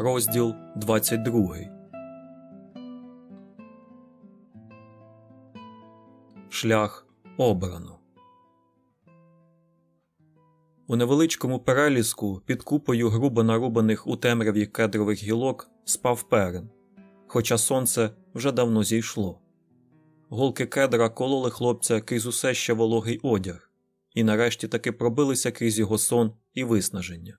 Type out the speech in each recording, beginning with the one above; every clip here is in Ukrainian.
Розділ 22 Шлях обрано. У невеличкому переліску під купою грубо нарубаних у темряві кедрових гілок спав перен, хоча сонце вже давно зійшло. Голки кедра кололи хлопця крізь усе ще вологий одяг, і нарешті таки пробилися крізь його сон і виснаження.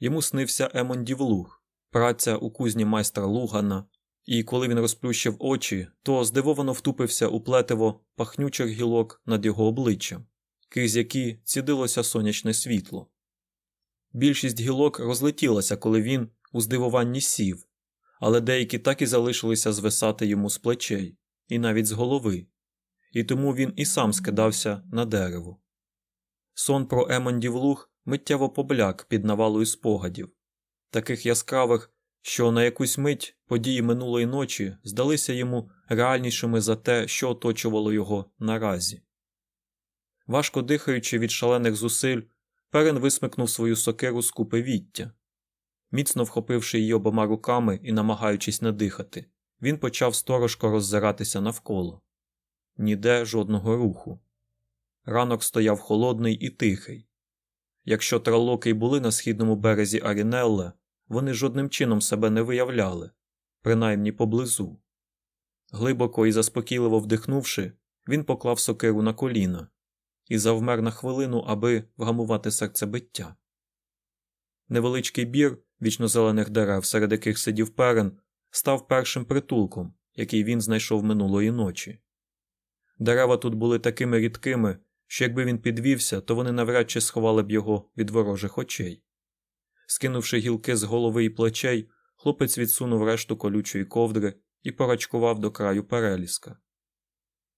Йому снився Емондів луг, праця у кузні майстра Лугана, і коли він розплющив очі, то здивовано втупився у плетиво пахнючих гілок над його обличчям, крізь які цідилося сонячне світло. Більшість гілок розлетілася, коли він у здивуванні сів, але деякі так і залишилися звисати йому з плечей, і навіть з голови, і тому він і сам скидався на дерево. Сон про Емондів луг миттєво побляк під навалою спогадів, таких яскравих, що на якусь мить події минулої ночі здалися йому реальнішими за те, що оточувало його наразі. Важко дихаючи від шалених зусиль, перен висмикнув свою сокиру з купи віття. Міцно вхопивши її обома руками і намагаючись не дихати, він почав сторожко роззиратися навколо. Ніде жодного руху. Ранок стояв холодний і тихий. Якщо тралоки й були на східному березі Арінелле, вони жодним чином себе не виявляли, принаймні поблизу. Глибоко і заспокійливо вдихнувши, він поклав сокиру на коліна і завмер на хвилину, аби вгамувати серцебиття. Невеличкий бір вічнозелених дерев, серед яких сидів перен, став першим притулком, який він знайшов минулої ночі. Дерева тут були такими рідкими, що якби він підвівся, то вони навряд чи сховали б його від ворожих очей. Скинувши гілки з голови і плечей, хлопець відсунув решту колючої ковдри і порачкував до краю переліска.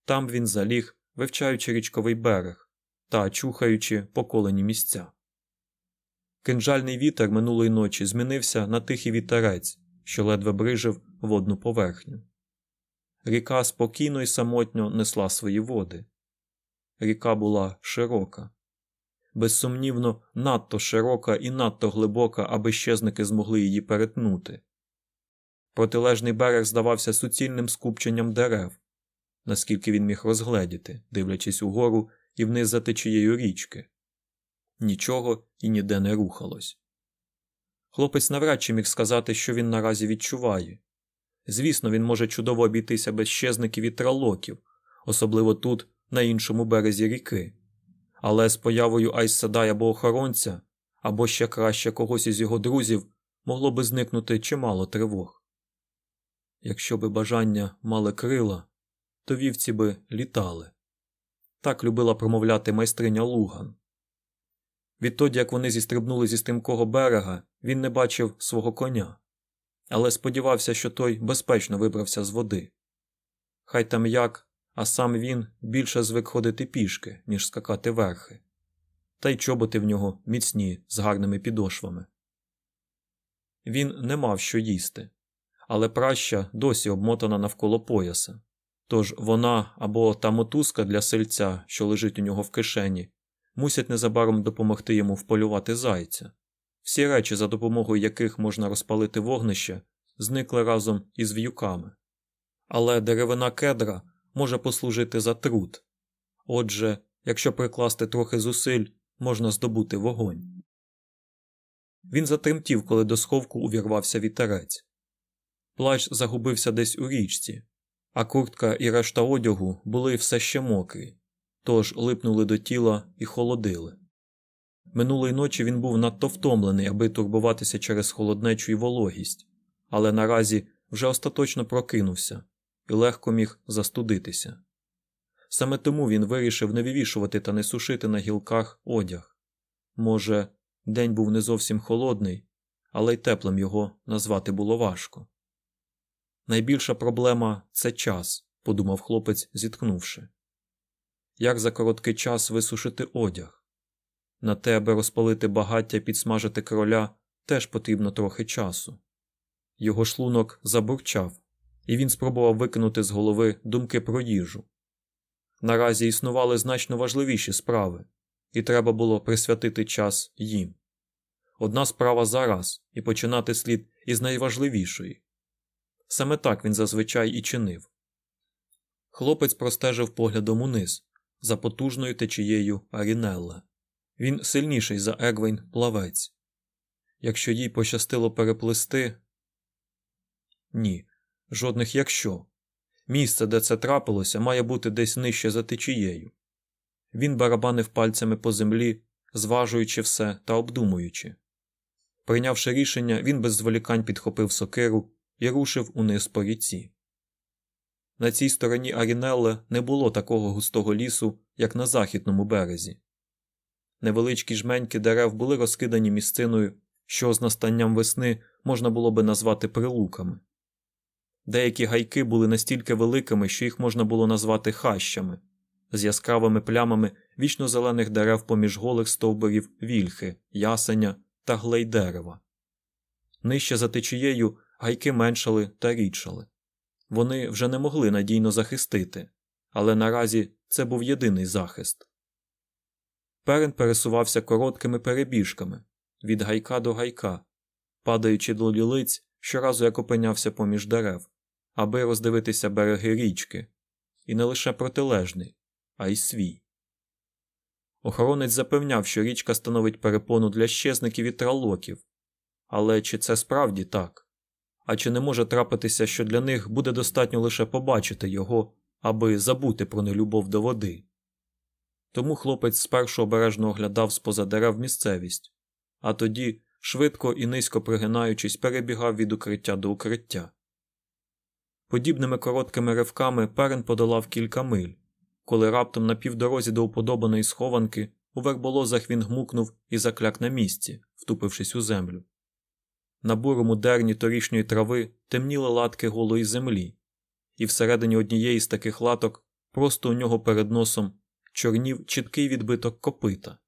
Там він заліг, вивчаючи річковий берег та чухаючи поколені місця. Кинжальний вітер минулої ночі змінився на тихий вітерець, що ледве брижив водну поверхню. Ріка спокійно і самотньо несла свої води. Ріка була широка, безсумнівно, надто широка і надто глибока, аби щезники змогли її перетнути. Протилежний берег здавався суцільним скупченням дерев, наскільки він міг розгледіти, дивлячись угору і вниз за течією річки. Нічого і ніде не рухалось. Хлопець навряд чи міг сказати, що він наразі відчуває. Звісно, він може чудово обійтися без щезників і тралоків, особливо тут, на іншому березі ріки, але з появою Айсседай або охоронця, або ще краще когось із його друзів, могло би зникнути чимало тривог. Якщо би бажання мали крила, то вівці би літали. Так любила промовляти майстриня Луган. Відтоді, як вони зістрибнули зі стрімкого берега, він не бачив свого коня, але сподівався, що той безпечно вибрався з води. Хай там як, а сам він більше звик ходити пішки, ніж скакати верхи, та й чоботи в нього міцні з гарними підошвами. Він не мав що їсти, але праща досі обмотана навколо пояса, тож вона або та мотузка для сельця, що лежить у нього в кишені, мусять незабаром допомогти йому вполювати зайця. Всі речі, за допомогою яких можна розпалити вогнище, зникли разом із в'юками. Але деревина кедра може послужити за труд. Отже, якщо прикласти трохи зусиль, можна здобути вогонь. Він затремтів, коли до сховку увірвався вітерець. Плащ загубився десь у річці, а куртка і решта одягу були все ще мокрі, тож липнули до тіла і холодили. Минулої ночі він був надто втомлений, аби турбуватися через холоднечу і вологість, але наразі вже остаточно прокинувся і легко міг застудитися. Саме тому він вирішив не вивішувати та не сушити на гілках одяг. Може, день був не зовсім холодний, але й теплим його назвати було важко. Найбільша проблема це час, подумав хлопець, зіткнувши. Як за короткий час висушити одяг? На те, аби розпалити багаття і підсмажити кроля, теж потрібно трохи часу. Його шлунок забурчав, і він спробував викинути з голови думки про їжу. Наразі існували значно важливіші справи, і треба було присвятити час їм. Одна справа зараз, і починати слід із найважливішої. Саме так він зазвичай і чинив. Хлопець простежив поглядом униз, за потужною течією Арінелла. Він сильніший за Егвейн плавець. Якщо їй пощастило переплисти. Ні, жодних якщо. Місце, де це трапилося, має бути десь нижче за течією. Він барабанив пальцями по землі, зважуючи все та обдумуючи. Прийнявши рішення, він без зволікань підхопив сокиру і рушив униз по ріці. На цій стороні Арінелле не було такого густого лісу, як на західному березі. Невеличкі жменьки дерев були розкидані місциною, що з настанням весни можна було би назвати прилуками. Деякі гайки були настільки великими, що їх можна було назвати хащами, з яскравими плямами вічно зелених дерев поміж голих стовбурів вільхи, ясеня та глей дерева. Нижче за течією гайки меншали та рідшали. Вони вже не могли надійно захистити, але наразі це був єдиний захист. Перен пересувався короткими перебіжками від гайка до гайка, падаючи до лілиць щоразу як опинявся поміж дерев, аби роздивитися береги річки, і не лише протилежний, а й свій. Охоронець запевняв, що річка становить перепону для щезників і тралоків, але чи це справді так? А чи не може трапитися, що для них буде достатньо лише побачити його, аби забути про нелюбов до води? Тому хлопець спершу обережно оглядав споза дерев місцевість, а тоді, швидко і низько пригинаючись, перебігав від укриття до укриття. Подібними короткими ривками перен подолав кілька миль, коли раптом на півдорозі до уподобаної схованки у верболозах він гмукнув і закляк на місці, втупившись у землю. На бурому дерні торішньої трави темніли латки голої землі, і всередині однієї з таких латок, просто у нього перед носом, чорнів чіткий відбиток копита.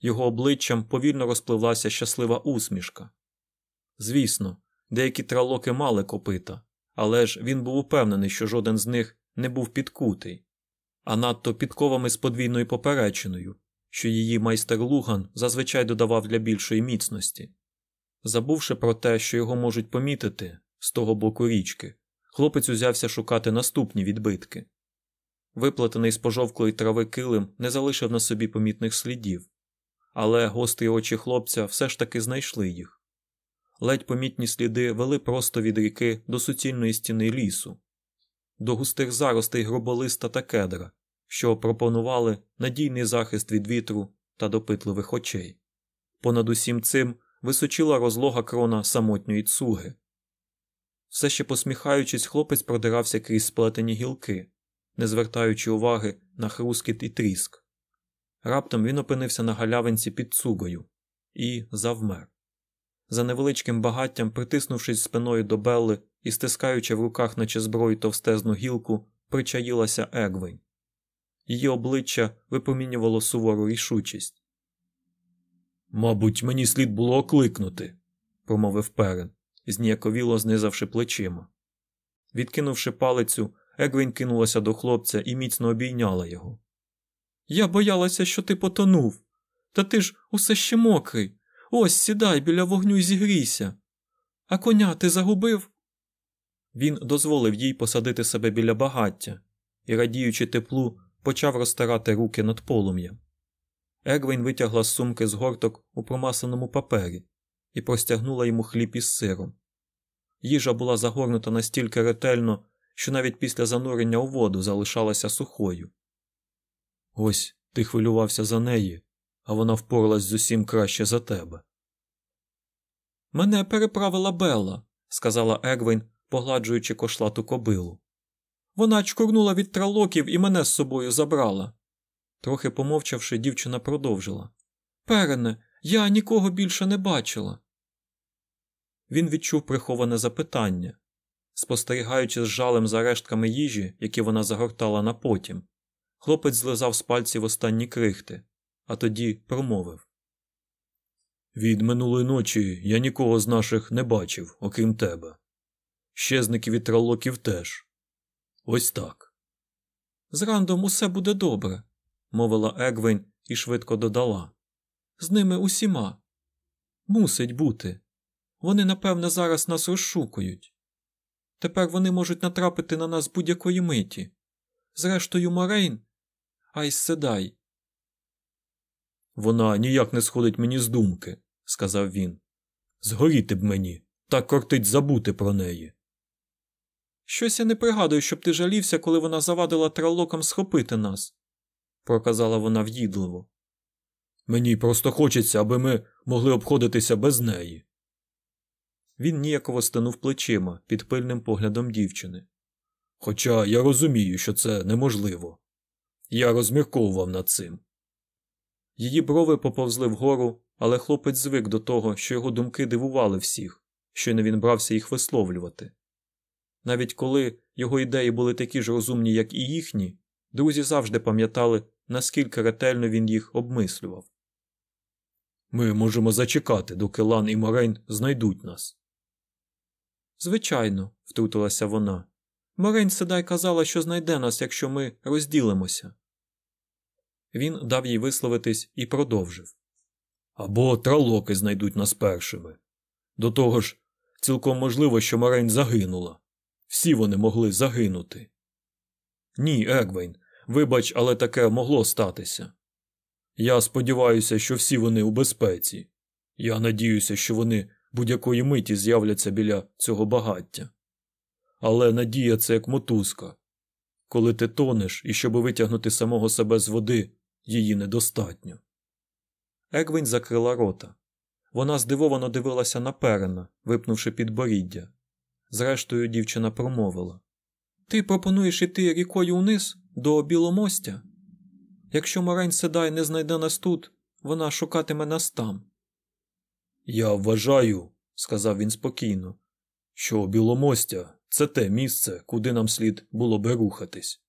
Його обличчям повільно розпливлася щаслива усмішка. Звісно, деякі тралоки мали копита, але ж він був упевнений, що жоден з них не був підкутий, а надто підковами з подвійною поперечиною, що її майстер Луган зазвичай додавав для більшої міцності. Забувши про те, що його можуть помітити з того боку річки, хлопець узявся шукати наступні відбитки. Виплетений з пожовклої трави килим не залишив на собі помітних слідів, але гострі очі хлопця все ж таки знайшли їх. Ледь помітні сліди вели просто від ріки до суцільної стіни лісу, до густих заростей гроболиста та кедра, що пропонували надійний захист від вітру та допитливих очей. Понад усім цим височила розлога крона самотньої цуги. Все ще посміхаючись, хлопець продирався крізь сплетені гілки, не звертаючи уваги на хрускіт і тріск. Раптом він опинився на галявинці під цугою і завмер. За невеличким багаттям, притиснувшись спиною до Белли і стискаючи в руках, наче зброю товстезну гілку, причаїлася Егвень. Її обличчя випромінювало сувору рішучість. Мабуть, мені слід було окликнути, промовив перен, зніяковіло знизавши плечима. Відкинувши палицю, Егвін кинулася до хлопця і міцно обійняла його. Я боялася, що ти потонув. Та ти ж усе ще мокрий. Ось сідай біля вогню і зігрійся. А коня ти загубив? Він дозволив їй посадити себе біля багаття і, радіючи теплу, почав розтирати руки над полум'ям. Егвін витягла з сумки з горток у промасаному папері і простягнула йому хліб із сиром. Їжа була загорнута настільки ретельно, що навіть після занурення у воду залишалася сухою. Ось ти хвилювався за неї, а вона впоралась з усім краще за тебе. Мене переправила Белла, сказала Егвін, погладжуючи кошлату кобилу. Вона чкурнула від тралоків і мене з собою забрала. Трохи помовчавши, дівчина продовжила. Перене, я нікого більше не бачила. Він відчув приховане запитання, спостерігаючи з жалем за рештками їжі, які вона загортала на потім. Хлопець злизав з пальців останні крихти, а тоді промовив Від минулої ночі я нікого з наших не бачив, окрім тебе. Щезників і тралоків теж. Ось так. З рандом усе буде добре, мовила Егвін і швидко додала. З ними усіма. Мусить бути. Вони, напевне, зараз нас розшукують. Тепер вони можуть натрапити на нас будь-якої миті. Зрештою, Морейн, Айс Седай. Вона ніяк не сходить мені з думки, сказав він. Згоріти б мені, так кортить забути про неї. Щось я не пригадую, щоб ти жалівся, коли вона завадила тралокам схопити нас, проказала вона в'їдливо. Мені просто хочеться, аби ми могли обходитися без неї. Він ніяково стенув плечима під пильним поглядом дівчини. Хоча я розумію, що це неможливо. Я розмірковував над цим. Її брови поповзли вгору, але хлопець звик до того, що його думки дивували всіх, щойно він брався їх висловлювати. Навіть коли його ідеї були такі ж розумні, як і їхні, друзі завжди пам'ятали, наскільки ретельно він їх обмислював. Ми можемо зачекати, доки Лан і Морейн знайдуть нас. Звичайно, втрутилася вона. Морейн Седай казала, що знайде нас, якщо ми розділимося. Він дав їй висловитись і продовжив Або тралоки знайдуть нас першими. До того ж, цілком можливо, що Морейн загинула. Всі вони могли загинути. Ні, Егвейн, вибач, але таке могло статися. Я сподіваюся, що всі вони у безпеці. Я надіюся, що вони будь-якої миті з'являться біля цього багаття. Але надія це як мотузка. Коли ти тонеш і щоб витягнути самого себе з води, її недостатньо. Егвін закрила рота. Вона здивовано дивилася на перена, випнувши підборіддя. Зрештою, дівчина промовила Ти пропонуєш іти рікою униз до біломостя? Якщо Морень Седай не знайде нас тут, вона шукатиме нас там. Я вважаю, сказав він спокійно, що біломостя це те місце, куди нам слід було би рухатись.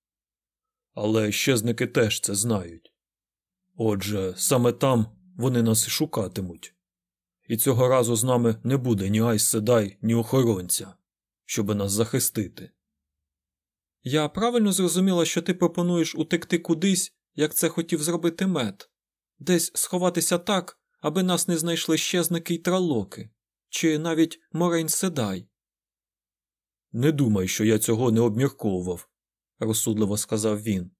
Але щезники теж це знають. Отже, саме там вони нас і шукатимуть. І цього разу з нами не буде ні Айс Седай, ні охоронця, щоби нас захистити. Я правильно зрозуміла, що ти пропонуєш утекти кудись, як це хотів зробити мед, десь сховатися так, аби нас не знайшли щезники й тралоки, чи навіть Морейн Седай. Не думай, що я цього не обмірковував, розсудливо сказав він.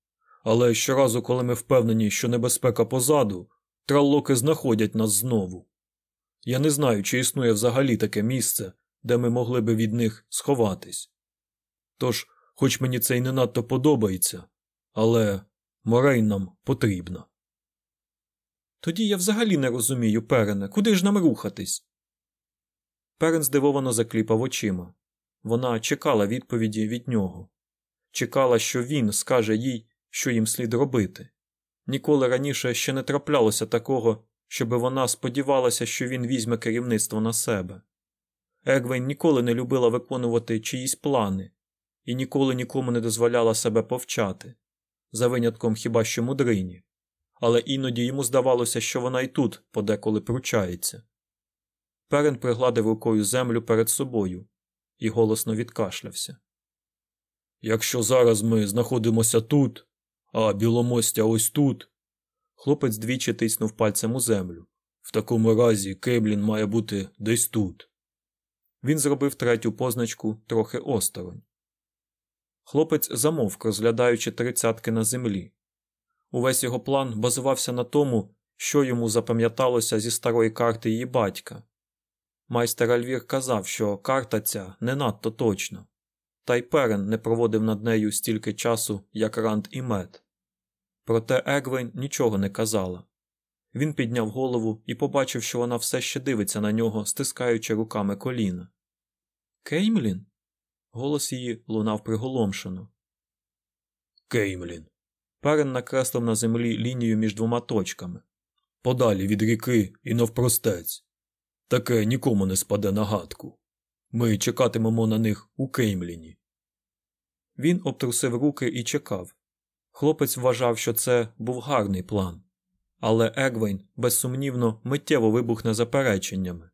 Але щоразу, коли ми впевнені, що небезпека позаду, траллоки знаходять нас знову. Я не знаю, чи існує взагалі таке місце, де ми могли би від них сховатись. Тож, хоч мені це й не надто подобається, але Морейн нам потрібна. Тоді я взагалі не розумію, Перене, куди ж нам рухатись? Перен здивовано закліпав очима. Вона чекала відповіді від нього, чекала, що він скаже їй, що їм слід робити. Ніколи раніше ще не траплялося такого, щоби вона сподівалася, що він візьме керівництво на себе. Егвейн ніколи не любила виконувати чиїсь плани і ніколи нікому не дозволяла себе повчати, за винятком хіба що мудрині, але іноді йому здавалося, що вона і тут подеколи пручається. Перен пригладив рукою землю перед собою і голосно відкашлявся. Якщо зараз ми знаходимося тут, а біломостя ось тут. Хлопець двічі тиснув пальцем у землю. В такому разі Кейблін має бути десь тут. Він зробив третю позначку трохи осторонь. Хлопець замовк, розглядаючи тридцятки на землі. Увесь його план базувався на тому, що йому запам'яталося зі старої карти її батька. Майстер Альвір казав, що карта ця не надто точна, та й Перен не проводив над нею стільки часу, як Ранд і Мед. Проте Егвейн нічого не казала. Він підняв голову і побачив, що вона все ще дивиться на нього, стискаючи руками коліна. Кеймлін? Голос її лунав приголомшено. Кеймлін. Перрин накреслив на землі лінію між двома точками. Подалі від ріки і навпростець. Таке нікому не спаде на гадку. Ми чекатимемо на них у Кеймліні. Він обтрусив руки і чекав. Хлопець вважав, що це був гарний план, але Егвейн, безсумнівно, миттєво вибухне запереченнями.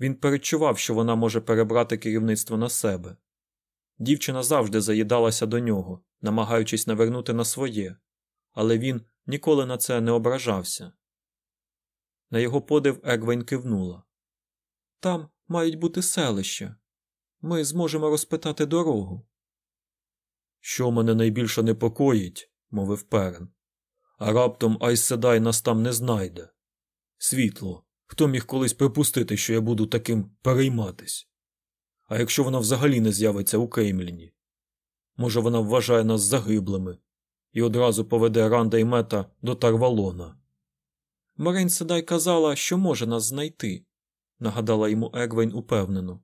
Він перечував, що вона може перебрати керівництво на себе. Дівчина завжди заїдалася до нього, намагаючись навернути на своє, але він ніколи на це не ображався. На його подив Егвейн кивнула. Там мають бути селища. Ми зможемо розпитати дорогу. Що мене найбільше непокоїть, мовив Перен. А раптом Айседай нас там не знайде. Світло. Хто міг колись припустити, що я буду таким перейматись? А якщо вона взагалі не з'явиться у Кеймліні? Може, вона вважає нас загиблими і одразу поведе Ранда і мета до Тарвалона. Марин Седай казала, що може нас знайти, нагадала йому Егвейн упевнено.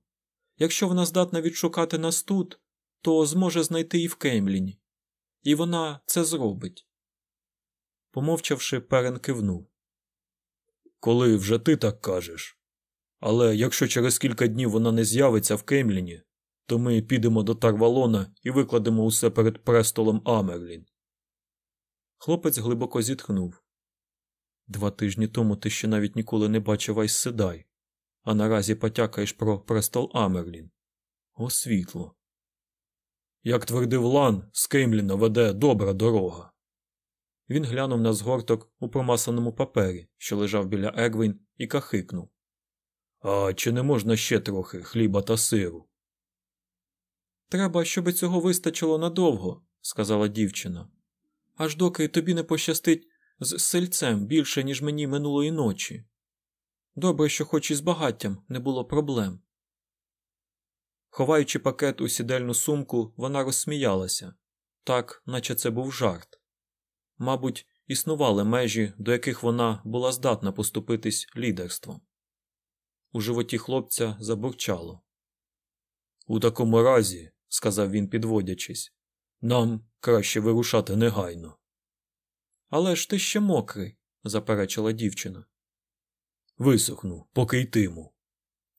Якщо вона здатна відшукати нас тут, то зможе знайти і в Кеймліні. І вона це зробить. Помовчавши, перен кивнув. Коли вже ти так кажеш. Але якщо через кілька днів вона не з'явиться в Кеймліні, то ми підемо до Тарвалона і викладемо усе перед престолом Амерлін. Хлопець глибоко зітхнув. Два тижні тому ти ще навіть ніколи не бачив Айсседай, а наразі потякаєш про престол Амерлін. О, світло. Як твердив Лан, з Кеймліна веде добра дорога. Він глянув на згорток у промасаному папері, що лежав біля Егвін, і кахикнув. А чи не можна ще трохи хліба та сиру? Треба, щоби цього вистачило надовго, сказала дівчина. Аж доки тобі не пощастить з сельцем більше, ніж мені минулої ночі. Добре, що хоч із багаттям не було проблем. Ховаючи пакет у сідельну сумку, вона розсміялася так, наче це був жарт. Мабуть, існували межі, до яких вона була здатна поступитись лідерством. У животі хлопця забурчало. У такому разі, сказав він, підводячись, нам краще вирушати негайно. Але ж ти ще мокрий, заперечила дівчина. Висохну, поки йтиму,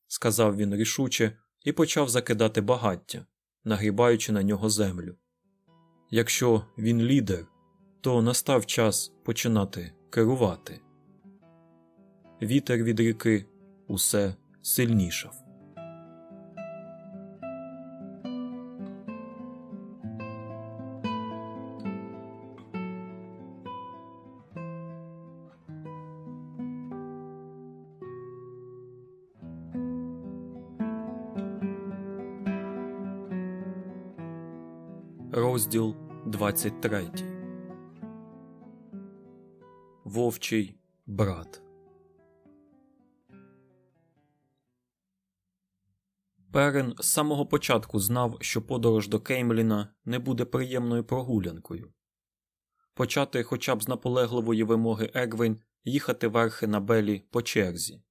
сказав він рішуче і почав закидати багаття, нагрібаючи на нього землю. Якщо він лідер, то настав час починати керувати. Вітер від ріки усе сильнішав. 23 Вовчий брат Перен з самого початку знав, що подорож до Кеймліна не буде приємною прогулянкою. Почати хоча б з наполегливої вимоги Егвін їхати верхи на Белі по черзі.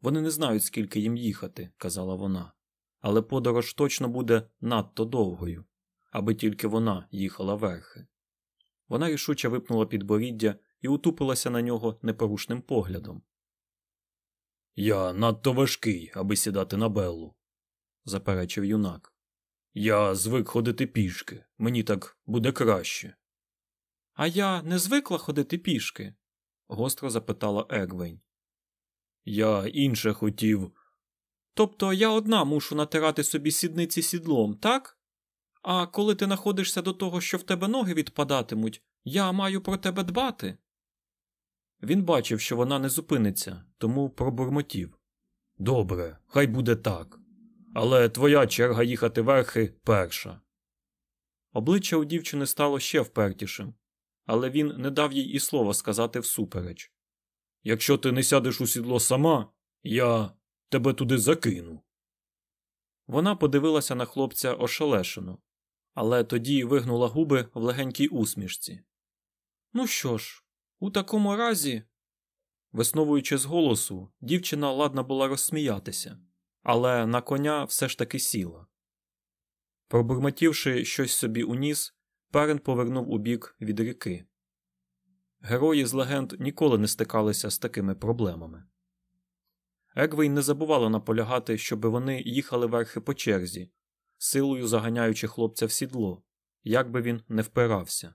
Вони не знають, скільки їм їхати, казала вона, але подорож точно буде надто довгою аби тільки вона їхала верхи. Вона рішуче випнула підборіддя і утупилася на нього непорушним поглядом. Я надто важкий, аби сідати на Беллу, заперечив юнак. Я звик ходити пішки, мені так буде краще. А я не звикла ходити пішки? гостро запитала Егвейн. Я інше хотів. Тобто я одна мушу натирати собі сідниці сідлом, так? А коли ти находишся до того, що в тебе ноги відпадатимуть, я маю про тебе дбати. Він бачив, що вона не зупиниться, тому пробурмотів. Добре, хай буде так. Але твоя черга їхати верхи перша. Обличчя у дівчини стало ще впертішим, але він не дав їй і слова сказати всупереч. Якщо ти не сядеш у сідло сама, я тебе туди закину. Вона подивилася на хлопця ошелешено, але тоді вигнула губи в легенькій усмішці. Ну що ж, у такому разі. Висновуючи з голосу, дівчина ладна була розсміятися, але на коня все ж таки сіла. Пробурмотівши щось собі у ніс, перен повернув у бік від ріки. Герої з легенд ніколи не стикалися з такими проблемами. Егвейн не забувала наполягати, щоби вони їхали верхи по черзі, силою заганяючи хлопця в сідло, як би він не впирався.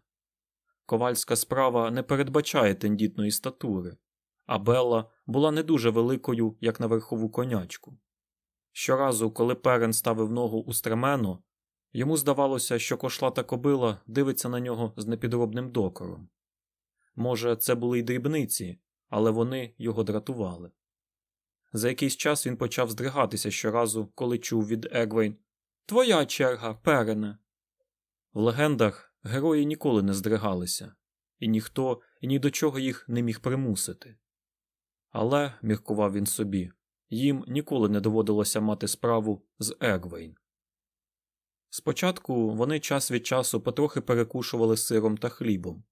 Ковальська справа не передбачає тендітної статури, а Белла була не дуже великою, як на верхову конячку. Щоразу, коли перен ставив ногу у стремено, йому здавалося, що кошлата кобила дивиться на нього з непідробним докором. Може, це були й дрібниці, але вони його дратували. За якийсь час він почав здригатися щоразу, коли чув від Егвейн Твоя черга, перене. В легендах герої ніколи не здригалися, і ніхто ні до чого їх не міг примусити. Але, міркував він собі, їм ніколи не доводилося мати справу з Егвейн. Спочатку вони час від часу потрохи перекушували сиром та хлібом,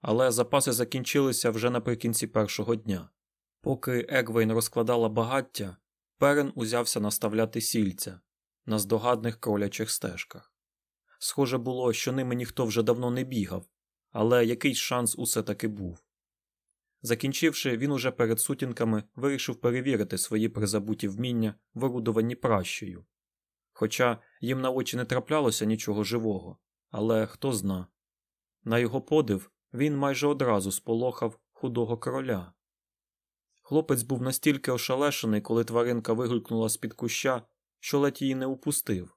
але запаси закінчилися вже наприкінці першого дня. Поки Егвейн розкладала багаття, перен узявся наставляти сільця на здогадних кролячих стежках. Схоже було, що ними ніхто вже давно не бігав, але якийсь шанс усе таки був. Закінчивши, він уже перед сутінками вирішив перевірити свої призабуті вміння в орудуванні пращею. Хоча їм на очі не траплялося нічого живого, але хто зна. На його подив він майже одразу сполохав худого короля. Хлопець був настільки ошалешений, коли тваринка вигулькнула з під куща, що ледь її не упустив,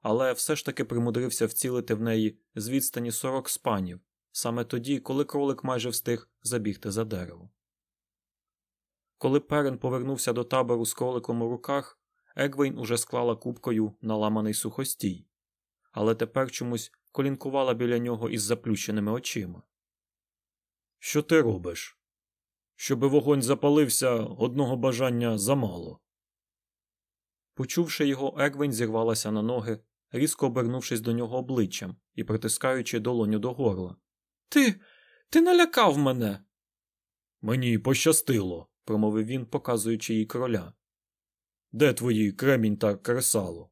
але все ж таки примудрився вцілити в неї з відстані сорок спанів, саме тоді, коли кролик майже встиг забігти за дерево. Коли перен повернувся до табору з кроликом у руках, Егвейн уже склала кубкою наламаний сухостій, але тепер чомусь колінкувала біля нього із заплющеними очима. Що ти робиш? Щоби вогонь запалився, одного бажання замало. Почувши його, Егвень зірвалася на ноги, різко обернувшись до нього обличчям і притискаючи долоню до горла. Ти. ти налякав мене. Мені пощастило, промовив він, показуючи їй короля. Де твої кремінь та кресало?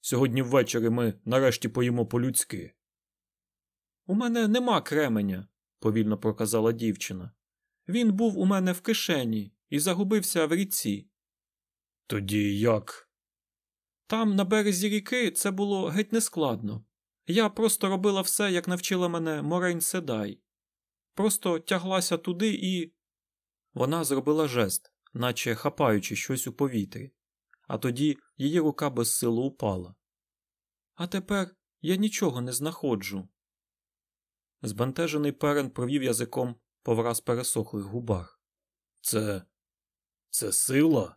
Сьогодні ввечері ми нарешті поїмо по-людськи. У мене нема кременя, повільно проказала дівчина. Він був у мене в кишені і загубився в ріці. Тоді як? Там, на березі ріки, це було геть нескладно. Я просто робила все, як навчила мене Морейн Седай. Просто тяглася туди і. Вона зробила жест, наче хапаючи щось у повітрі, а тоді її рука без силу упала. А тепер я нічого не знаходжу. Збентежений перен провів язиком по враз пересохлих губах. Це. це сила?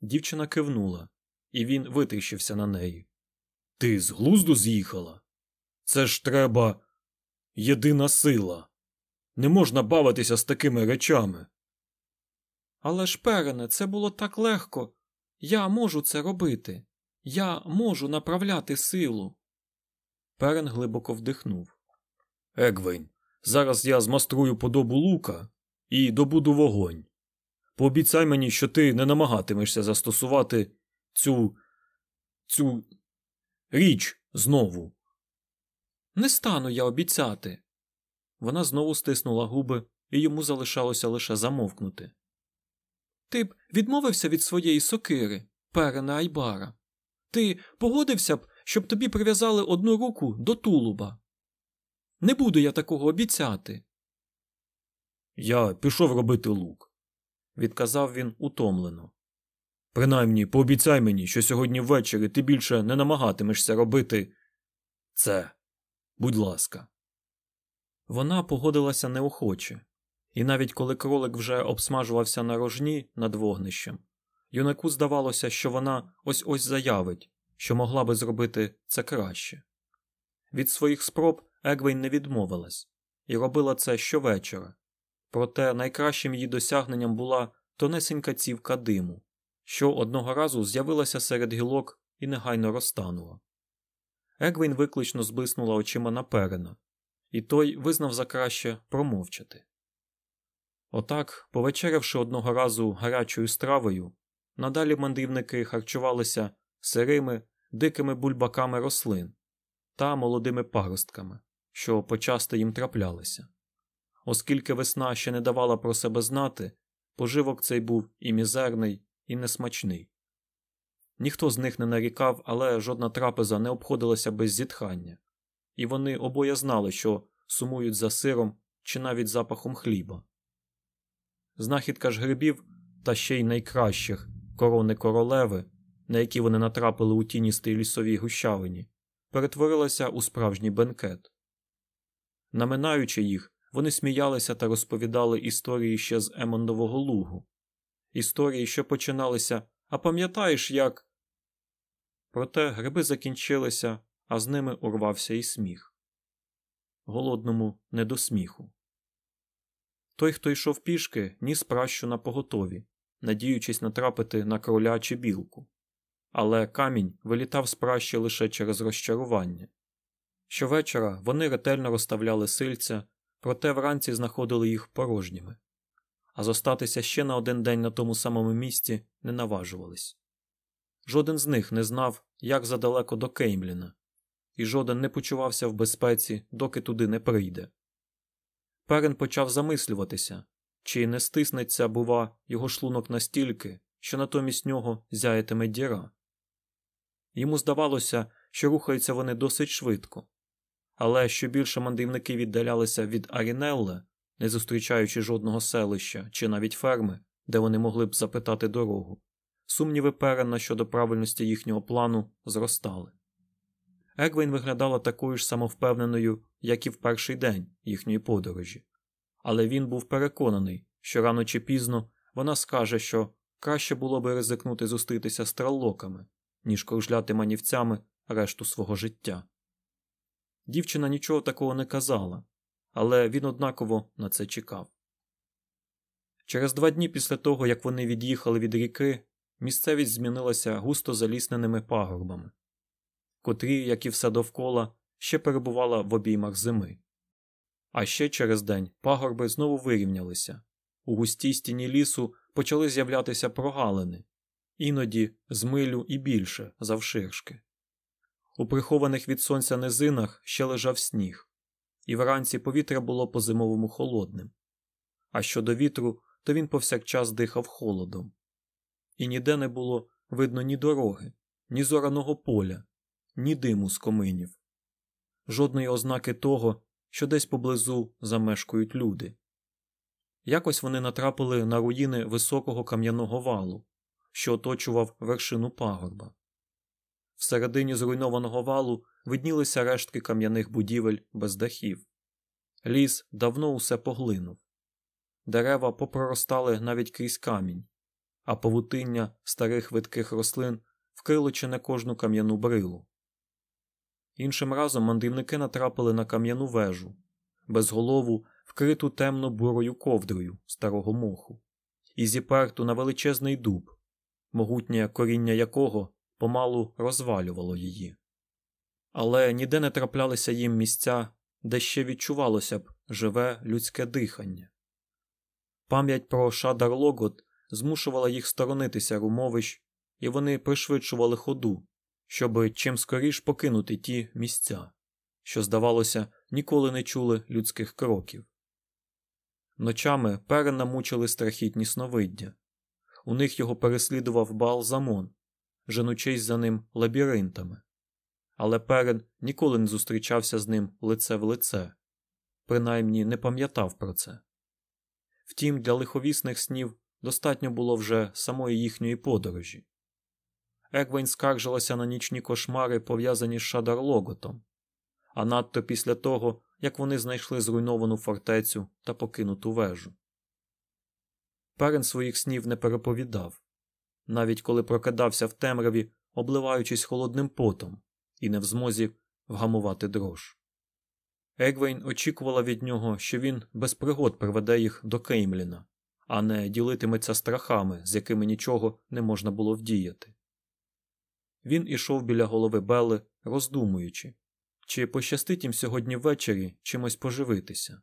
Дівчина кивнула, і він витріщився на неї. Ти з глузду з'їхала? Це ж треба єдина сила. Не можна бавитися з такими речами. Але ж, перене, це було так легко. Я можу це робити. Я можу направляти силу. Перен глибоко вдихнув. Егвейн, зараз я змаструю подобу лука і добуду вогонь. Пообіцяй мені, що ти не намагатимешся застосувати цю. цю річ знову. Не стану я обіцяти. Вона знову стиснула губи, і йому залишалося лише замовкнути. Ти б відмовився від своєї сокири, перена Айбара. Ти погодився б, щоб тобі прив'язали одну руку до тулуба. Не буду я такого обіцяти. Я пішов робити лук, відказав він утомлено. Принаймні, пообіцяй мені, що сьогодні ввечері ти більше не намагатимешся робити це. Будь ласка. Вона погодилася неохоче, і навіть коли кролик вже обсмажувався на рожні над вогнищем, юнаку здавалося, що вона ось ось заявить, що могла би зробити це краще. Від своїх спроб Егвейн не відмовилась і робила це щовечора, проте найкращим її досягненням була тонесенька цівка диму, що одного разу з'явилася серед гілок і негайно розтанула. Егвін виклично зблиснула очима на перена, і той визнав за краще промовчати. Отак, повечерявши одного разу гарячою стравою, надалі мандрівники харчувалися сирими, дикими бульбаками рослин та молодими паростками, що почасти їм траплялися. Оскільки весна ще не давала про себе знати, поживок цей був і мізерний, і несмачний. Ніхто з них не нарікав, але жодна трапеза не обходилася без зітхання, і вони обоє знали, що сумують за сиром чи навіть запахом хліба. Знахідка ж грибів та ще й найкращих корони королеви, на які вони натрапили у тіністій лісовій гущавині, перетворилася у справжній бенкет. Наминаючи їх, вони сміялися та розповідали історії ще з Емондового лугу, історії, що починалися, а пам'ятаєш, як. Проте гриби закінчилися, а з ними урвався і сміх. Голодному не до сміху. Той, хто йшов пішки, ніс пращу на поготові, надіючись натрапити на кроля чи білку. Але камінь вилітав з пращі лише через розчарування. Щовечора вони ретельно розставляли сильця, проте вранці знаходили їх порожніми, а зостатися ще на один день на тому самому місці не наважувались. Жоден з них не знав, як задалеко до Кеймліна, і жоден не почувався в безпеці, доки туди не прийде. Перен почав замислюватися, чи не стиснеться, бува, його шлунок настільки, що натомість нього зяятиме діра. Йому здавалося, що рухаються вони досить швидко, але що більше мандрівники віддалялися від Арінелле, не зустрічаючи жодного селища чи навіть ферми, де вони могли б запитати дорогу, сумніви Перена щодо правильності їхнього плану зростали. Егвейн виглядала такою ж самовпевненою, як і в перший день їхньої подорожі, але він був переконаний, що рано чи пізно вона скаже, що краще було би ризикнути зустрітися з траллоками, ніж кружляти манівцями решту свого життя. Дівчина нічого такого не казала, але він однаково на це чекав. Через два дні після того, як вони від'їхали від ріки, місцевість змінилася густо залісненими пагорбами, котрі, як і все довкола, ще перебувала в обіймах зими. А ще через день пагорби знову вирівнялися. У густій стіні лісу почали з'являтися прогалини, іноді з милю і більше завширшки. У прихованих від сонця низинах ще лежав сніг, і вранці повітря було по зимовому холодним. А щодо вітру, то він повсякчас дихав холодом. І ніде не було видно ні дороги, ні зораного поля, ні диму з коминів, жодної ознаки того, що десь поблизу замешкують люди. Якось вони натрапили на руїни високого кам'яного валу, що оточував вершину пагорба. Всередині зруйнованого валу виднілися рештки кам'яних будівель без дахів. Ліс давно усе поглинув. Дерева попроростали навіть крізь камінь, а павутиння старих видких рослин вкрило чи не кожну кам'яну брилу. Іншим разом мандрівники натрапили на кам'яну вежу, безголову, вкриту темно бурою ковдрою старого моху, і зіперту на величезний дуб, могутнє коріння якого помалу розвалювало її. Але ніде не траплялися їм місця, де ще відчувалося б живе людське дихання. Пам'ять про Шадар Логот змушувала їх сторонитися румовищ, і вони пришвидшували ходу, щоби чим скоріш покинути ті місця, що, здавалося, ніколи не чули людських кроків. Ночами перена мучили страхітні сновиддя. У них його переслідував бал Замон, женучись за ним лабіринтами. Але перен ніколи не зустрічався з ним лице в лице, принаймні не пам'ятав про це. Втім, для лиховісних снів достатньо було вже самої їхньої подорожі. Егвень скаржилася на нічні кошмари, пов'язані з Шадарлоготом, а надто після того, як вони знайшли зруйновану фортецю та покинуту вежу. Перен своїх снів не переповідав, навіть коли прокидався в темряві, обливаючись холодним потом, і не в змозі вгамувати дрож. Егвейн очікувала від нього, що він без пригод приведе їх до Кеймліна, а не ділитиметься страхами, з якими нічого не можна було вдіяти. Він ішов біля голови Белли, роздумуючи, чи пощастить їм сьогодні ввечері чимось поживитися,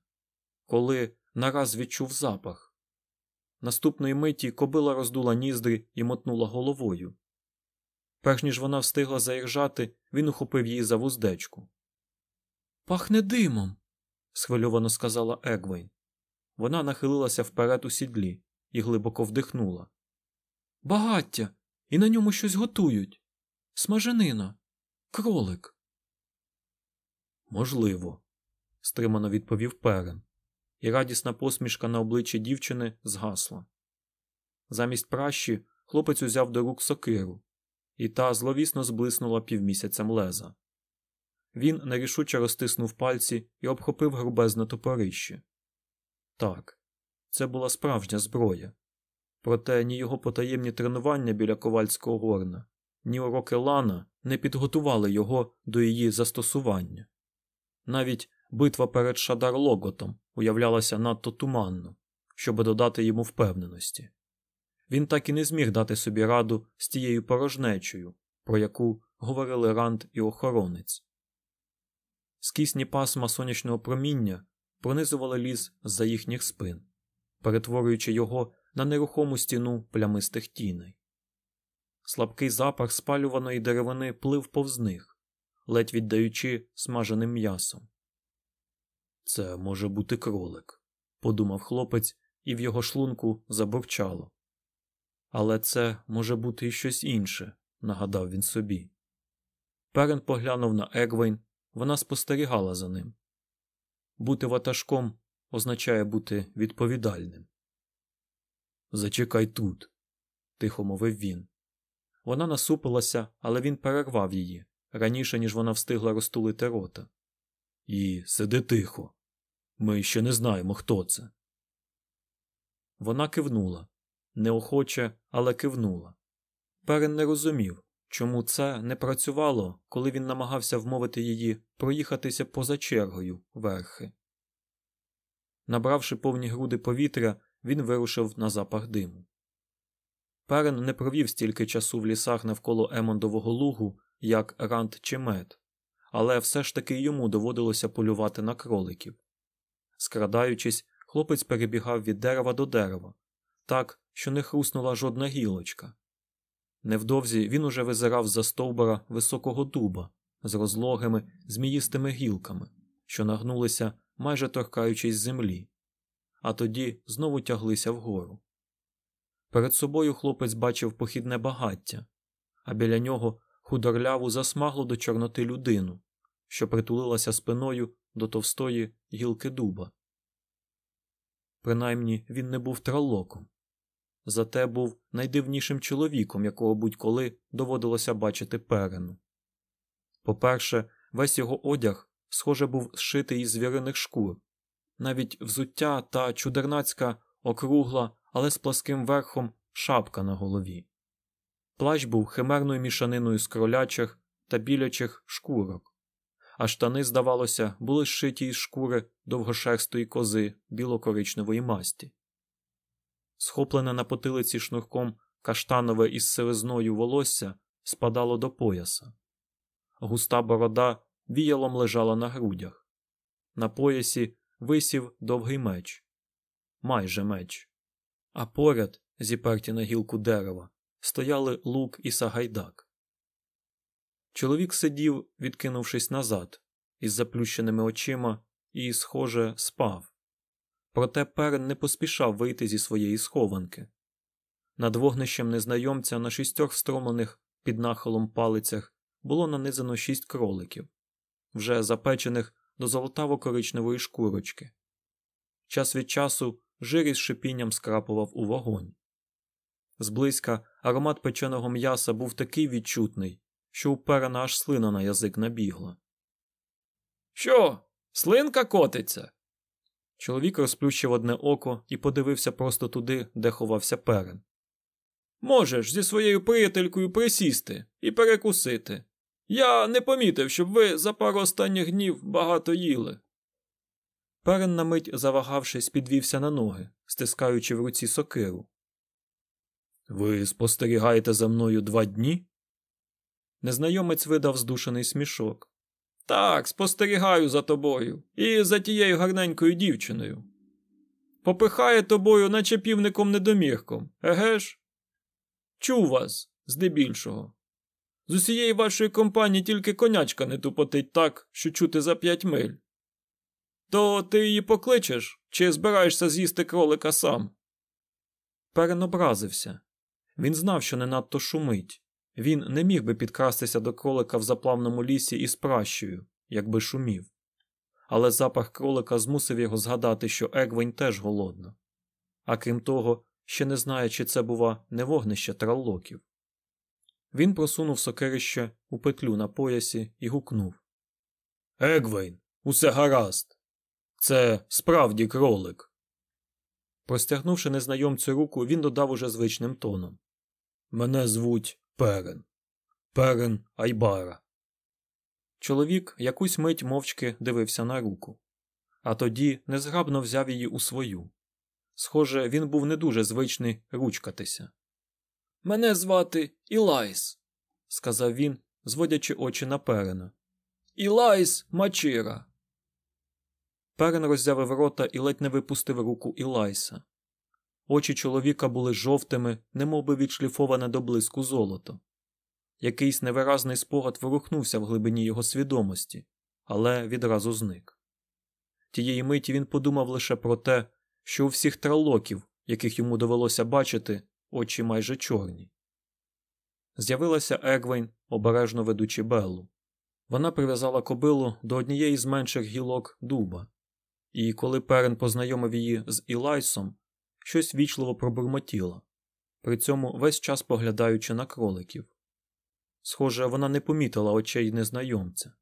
коли нараз відчув запах. Наступної миті кобила роздула ніздрі і мотнула головою. Перш ніж вона встигла заіржати, він ухопив її за вуздечку. Пахне димом, схвильовано сказала Егвейн. Вона нахилилася вперед у сідлі і глибоко вдихнула. Багаття, і на ньому щось готують. Смаженина, кролик. Можливо, стримано відповів Перен, і радісна посмішка на обличчі дівчини згасла. Замість пращі хлопець узяв до рук сокиру, і та зловісно зблиснула півмісяцем леза. Він нерішуче розтиснув пальці і обхопив грубезне топорище, Так, це була справжня зброя. Проте ні його потаємні тренування біля ковальського горна, ні уроки Лана не підготували його до її застосування. Навіть битва перед Шадар Логотом уявлялася надто туманно, щоб додати йому впевненості. Він так і не зміг дати собі раду з тією порожнечою, про яку говорили Ранд і охоронець. Скісні пасма сонячного проміння пронизували ліс з-за їхніх спин, перетворюючи його на нерухому стіну плямистих тіней. Слабкий запах спалюваної деревини плив повз них, ледь віддаючи смаженим м'ясом. Це може бути кролик, подумав хлопець, і в його шлунку забурчало. Але це може бути і щось інше, нагадав він собі. Перен поглянув на Егвейн, вона спостерігала за ним. Бути ватажком означає бути відповідальним. Зачекай тут, тихо мовив він. Вона насупилася, але він перервав її раніше, ніж вона встигла розтулити рота. І сиди тихо. Ми ще не знаємо, хто це. Вона кивнула неохоче, але кивнула. Перен не розумів, чому це не працювало, коли він намагався вмовити її проїхатися поза чергою верхи. Набравши повні груди повітря, він вирушив на запах диму. Перен не провів стільки часу в лісах навколо Емондового лугу, як Рант чи Мед, але все ж таки йому доводилося полювати на кроликів. Скрадаючись, хлопець перебігав від дерева до дерева, так, що не хруснула жодна гілочка. Невдовзі він уже визирав за стовбура високого дуба з розлогими зміїстими гілками, що нагнулися, майже торкаючись землі, а тоді знову тяглися вгору. Перед собою хлопець бачив похідне багаття, а біля нього худорляву засмаглу до чорноти людину, що притулилася спиною до товстої гілки дуба. Принаймні він не був тралоком зате був найдивнішим чоловіком, якого будь-коли доводилося бачити перену. По-перше, весь його одяг, схоже, був зшитий із звіриних шкур, навіть взуття та чудернацька округла, але з пласким верхом шапка на голові. Плащ був химерною мішаниною з кролячих та білячих шкурок, а штани, здавалося, були зшиті із шкури довгошерстої кози білокоричневої масті схоплене на потилиці шнурком каштанове із сивизною волосся спадало до пояса. Густа борода віялом лежала на грудях. На поясі висів довгий меч, майже меч. А поряд, зіперті на гілку дерева, стояли лук і сагайдак. Чоловік сидів, відкинувшись назад, із заплющеними очима, і, схоже, спав. Проте Перен не поспішав вийти зі своєї схованки. Над вогнищем незнайомця на шістьох встромлених під нахилом палицях було нанизано шість кроликів, вже запечених до золотаво-коричневої шкурочки. Час від часу жир із шипінням скрапував у вогонь. Зблизька аромат печеного м'яса був такий відчутний, що у Перена аж слина на язик набігла. Що, слинка котиться? Чоловік розплющив одне око і подивився просто туди, де ховався перен. Можеш зі своєю приятелькою присісти і перекусити. Я не помітив, щоб ви за пару останніх днів багато їли. Перен на мить, завагавшись, підвівся на ноги, стискаючи в руці сокиру. Ви спостерігаєте за мною два дні? Незнайомець видав здушений смішок. Так, спостерігаю за тобою і за тією гарненькою дівчиною. Попихає тобою, наче півником недомірком, еге ж? Чув вас, здебільшого. З усієї вашої компанії тільки конячка не тупотить так, що чути за п'ять миль. То ти її покличеш, чи збираєшся з'їсти кролика сам? Перен образився. Він знав, що не надто шумить, він не міг би підкрастися до кролика в заплавному лісі із пращою, якби шумів. Але запах кролика змусив його згадати, що Егвень теж голодна. А крім того, ще не знає, чи це, бува, не вогнище траллоків. Він просунув сокирище у петлю на поясі і гукнув Егвейн, усе гаразд. Це справді кролик. Простягнувши незнайомцю руку, він додав уже звичним тоном Мене звуть Перен. Перен Айбара. Чоловік якусь мить мовчки дивився на руку, а тоді незграбно взяв її у свою. Схоже, він був не дуже звичний ручкатися. Мене звати Ілайс, сказав він, зводячи очі на перена. Ілайс Мачира. Перен роззявив рота і ледь не випустив руку Ілайса. Очі чоловіка були жовтими, немовби відшліфоване до блиску золото. Якийсь невиразний спогад ворухнувся в глибині його свідомості, але відразу зник. Тієї миті він подумав лише про те, що у всіх тралоків, яких йому довелося бачити, очі майже чорні. З'явилася Егвейн, обережно ведучи Беллу. Вона прив'язала кобилу до однієї з менших гілок дуба, і коли Перен познайомив її з Ілайсом, щось вічливо пробурмотіла, при цьому весь час поглядаючи на кроликів. Схоже, вона не помітила очей незнайомця.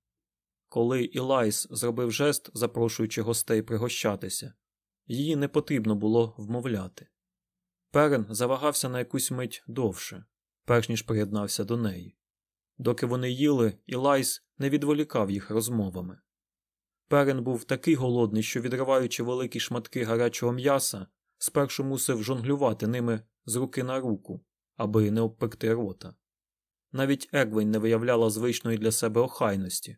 Коли Ілайс зробив жест, запрошуючи гостей пригощатися, її не потрібно було вмовляти. Перен завагався на якусь мить довше, перш ніж приєднався до неї. Доки вони їли, Ілайс не відволікав їх розмовами. Перен був такий голодний, що, відриваючи великі шматки гарячого м'яса, спершу мусив жонглювати ними з руки на руку, аби не обпекти рота. Навіть Егвень не виявляла звичної для себе охайності.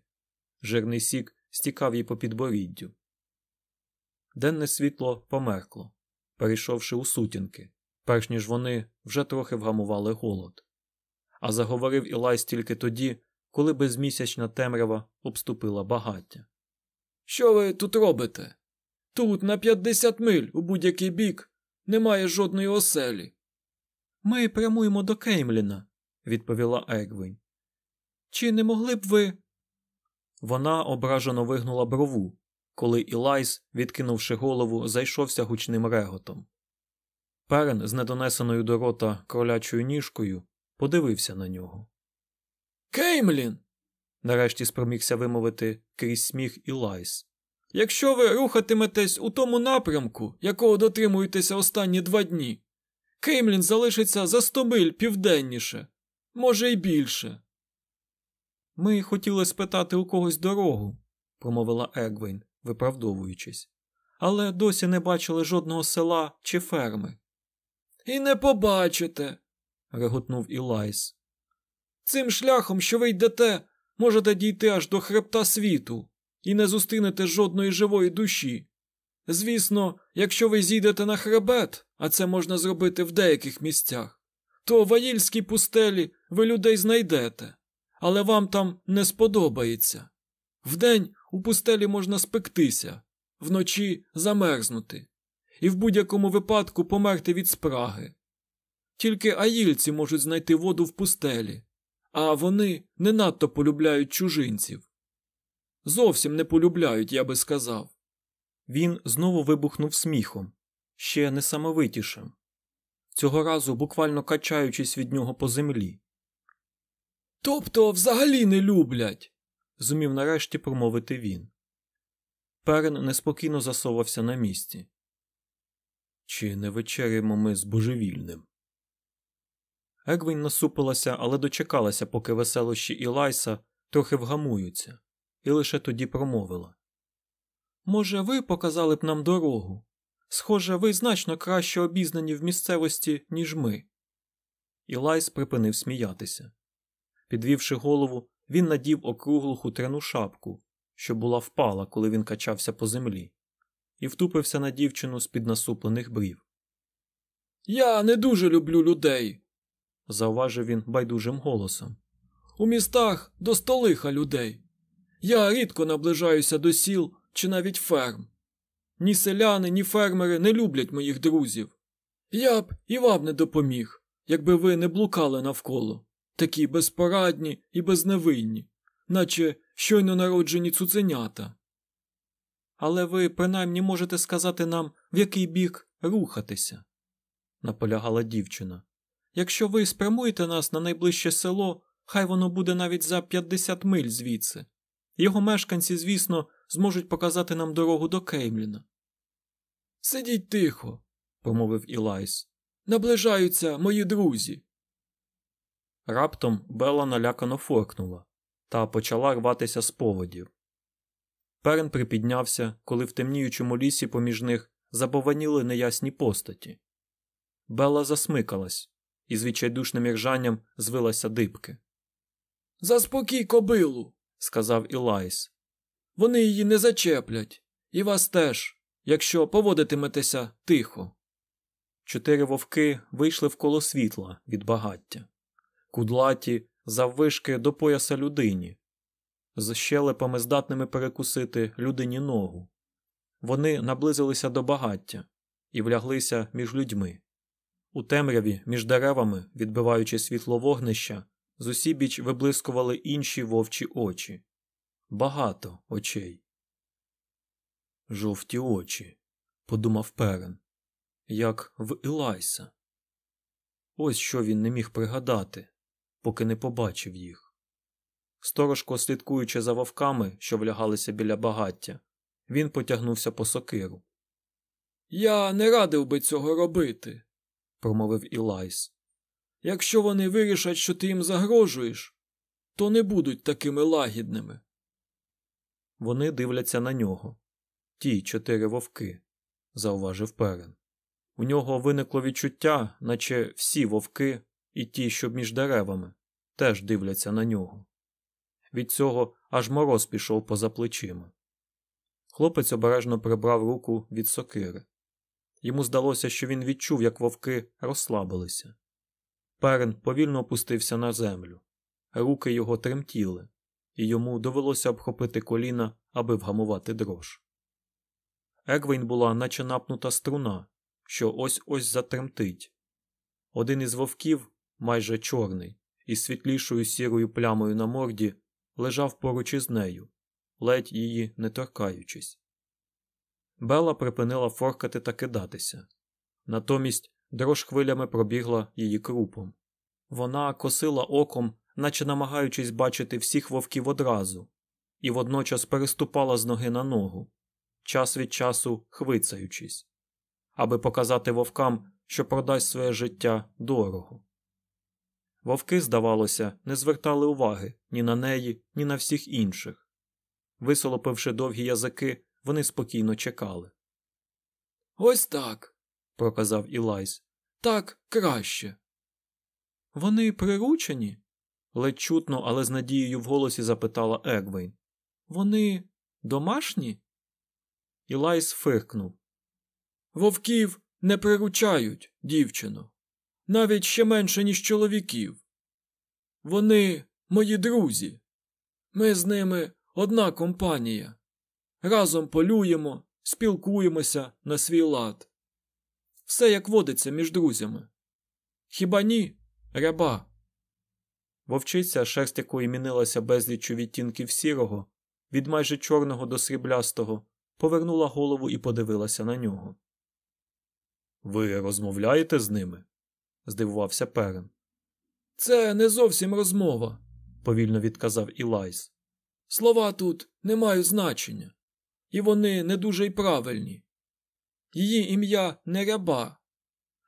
Жирний сік стікав їй по підборіддю. Денне світло померкло, перейшовши у сутінки, перш ніж вони вже трохи вгамували голод. А заговорив Ілайс тільки тоді, коли безмісячна темрява обступила багаття. Що ви тут робите? Тут на 50 миль у будь-який бік немає жодної оселі. Ми прямуємо до Кеймліна, відповіла Егвень. Чи не могли б ви. Вона ображено вигнула брову, коли Ілайс, відкинувши голову, зайшовся гучним реготом. Перен з недонесеною до рота кролячою ніжкою подивився на нього. Кеймлін. нарешті спромігся вимовити крізь сміх Ілайс. Якщо ви рухатиметесь у тому напрямку, якого дотримуєтеся останні два дні, Кеймлін залишиться за сто миль південніше, може й більше. Ми хотіли спитати у когось дорогу, промовила Егвейн, виправдовуючись, але досі не бачили жодного села чи ферми. І не побачите, реготнув Ілайс. Цим шляхом, що ви йдете, можете дійти аж до хребта світу і не зустрінете жодної живої душі. Звісно, якщо ви зійдете на хребет, а це можна зробити в деяких місцях, то в Аїльській пустелі ви людей знайдете, але вам там не сподобається. Вдень у пустелі можна спектися, вночі замерзнути, і в будь-якому випадку померти від спраги. Тільки аїльці можуть знайти воду в пустелі, а вони не надто полюбляють чужинців. Зовсім не полюбляють, я би сказав. Він знову вибухнув сміхом, ще несамовитішим, цього разу буквально качаючись від нього по землі. Тобто взагалі не люблять, зумів нарешті промовити він. Перен неспокійно засовався на місці. Чи не вечеряємо ми з божевільним? Егвін насупилася, але дочекалася, поки веселощі Ілайса трохи вгамуються, і лише тоді промовила. Може, ви показали б нам дорогу? Схоже, ви значно краще обізнані в місцевості, ніж ми. Ілайс припинив сміятися. Підвівши голову, він надів округлу хутряну шапку, що була впала, коли він качався по землі, і втупився на дівчину з під насуплених брів. Я не дуже люблю людей, зауважив він байдужим голосом. У містах до столиха людей. Я рідко наближаюся до сіл чи навіть ферм. Ні селяни, ні фермери не люблять моїх друзів. Я б і вам не допоміг, якби ви не блукали навколо, такі безпорадні і безневинні, наче щойно народжені цуценята. Але ви принаймні можете сказати нам, в який бік рухатися, наполягала дівчина. Якщо ви спрямуєте нас на найближче село, хай воно буде навіть за 50 миль звідси. Його мешканці, звісно, зможуть показати нам дорогу до Кеймліна. Сидіть тихо. промовив Ілайс. Наближаються мої друзі. Раптом Бела налякано форкнула та почала рватися з поводів. Перен припіднявся, коли в темніючому лісі поміж них забованіли неясні постаті. Бела засмикалась і з відчайдушним іржанням звилася дибки. Заспокій кобилу, сказав Ілайс. Вони її не зачеплять, і вас теж, якщо поводитиметеся тихо. Чотири вовки вийшли в коло світла від багаття, кудлаті заввишки до пояса людині, з щелепами здатними перекусити людині ногу. Вони наблизилися до багаття і вляглися між людьми. У темряві, між деревами, відбиваючи світло вогнища, з усібіч виблискували інші вовчі очі. Багато очей. Жовті очі, подумав Перен, як в Ілайса. Ось що він не міг пригадати, поки не побачив їх. Сторожко слідкуючи за вовками, що влягалися біля багаття, він потягнувся по сокиру. Я не радив би цього робити, промовив Ілайс. Якщо вони вирішать, що ти їм загрожуєш, то не будуть такими лагідними. Вони дивляться на нього. Ті чотири вовки, зауважив Перен. У нього виникло відчуття, наче всі вовки і ті, що між деревами, теж дивляться на нього. Від цього аж мороз пішов поза плечима. Хлопець обережно прибрав руку від сокири. Йому здалося, що він відчув, як вовки розслабилися. Перен повільно опустився на землю. Руки його тремтіли, і йому довелося обхопити коліна, аби вгамувати дрож. Егвейн була, наче напнута струна, що ось ось затремтить. Один із вовків, майже чорний, із світлішою сірою плямою на морді, лежав поруч із нею, ледь її не торкаючись. Бела припинила форкати та кидатися. Натомість дрож хвилями пробігла її крупом. Вона косила оком, наче намагаючись бачити всіх вовків одразу, і водночас переступала з ноги на ногу, час від часу хвицаючись, аби показати вовкам, що продасть своє життя дорого. Вовки, здавалося, не звертали уваги ні на неї, ні на всіх інших. Висолопивши довгі язики, вони спокійно чекали. Ось так, проказав Ілайс. Так краще. Вони приручені? ледь чутно, але з надією в голосі запитала Егвейн. Вони домашні? Ілайс фиркнув. Вовків не приручають, дівчино, навіть ще менше, ніж чоловіків. Вони мої друзі. Ми з ними одна компанія. Разом полюємо, спілкуємося на свій лад. Все як водиться між друзями. Хіба ні, ряба? Вовчиця, шерсть якої мінилася безліччю відтінків сірого, від майже чорного до сріблястого, повернула голову і подивилася на нього. Ви розмовляєте з ними? здивувався Перен. Це не зовсім розмова, повільно відказав Ілайс. Слова тут не мають значення, і вони не дуже й правильні. Її ім'я не ряба,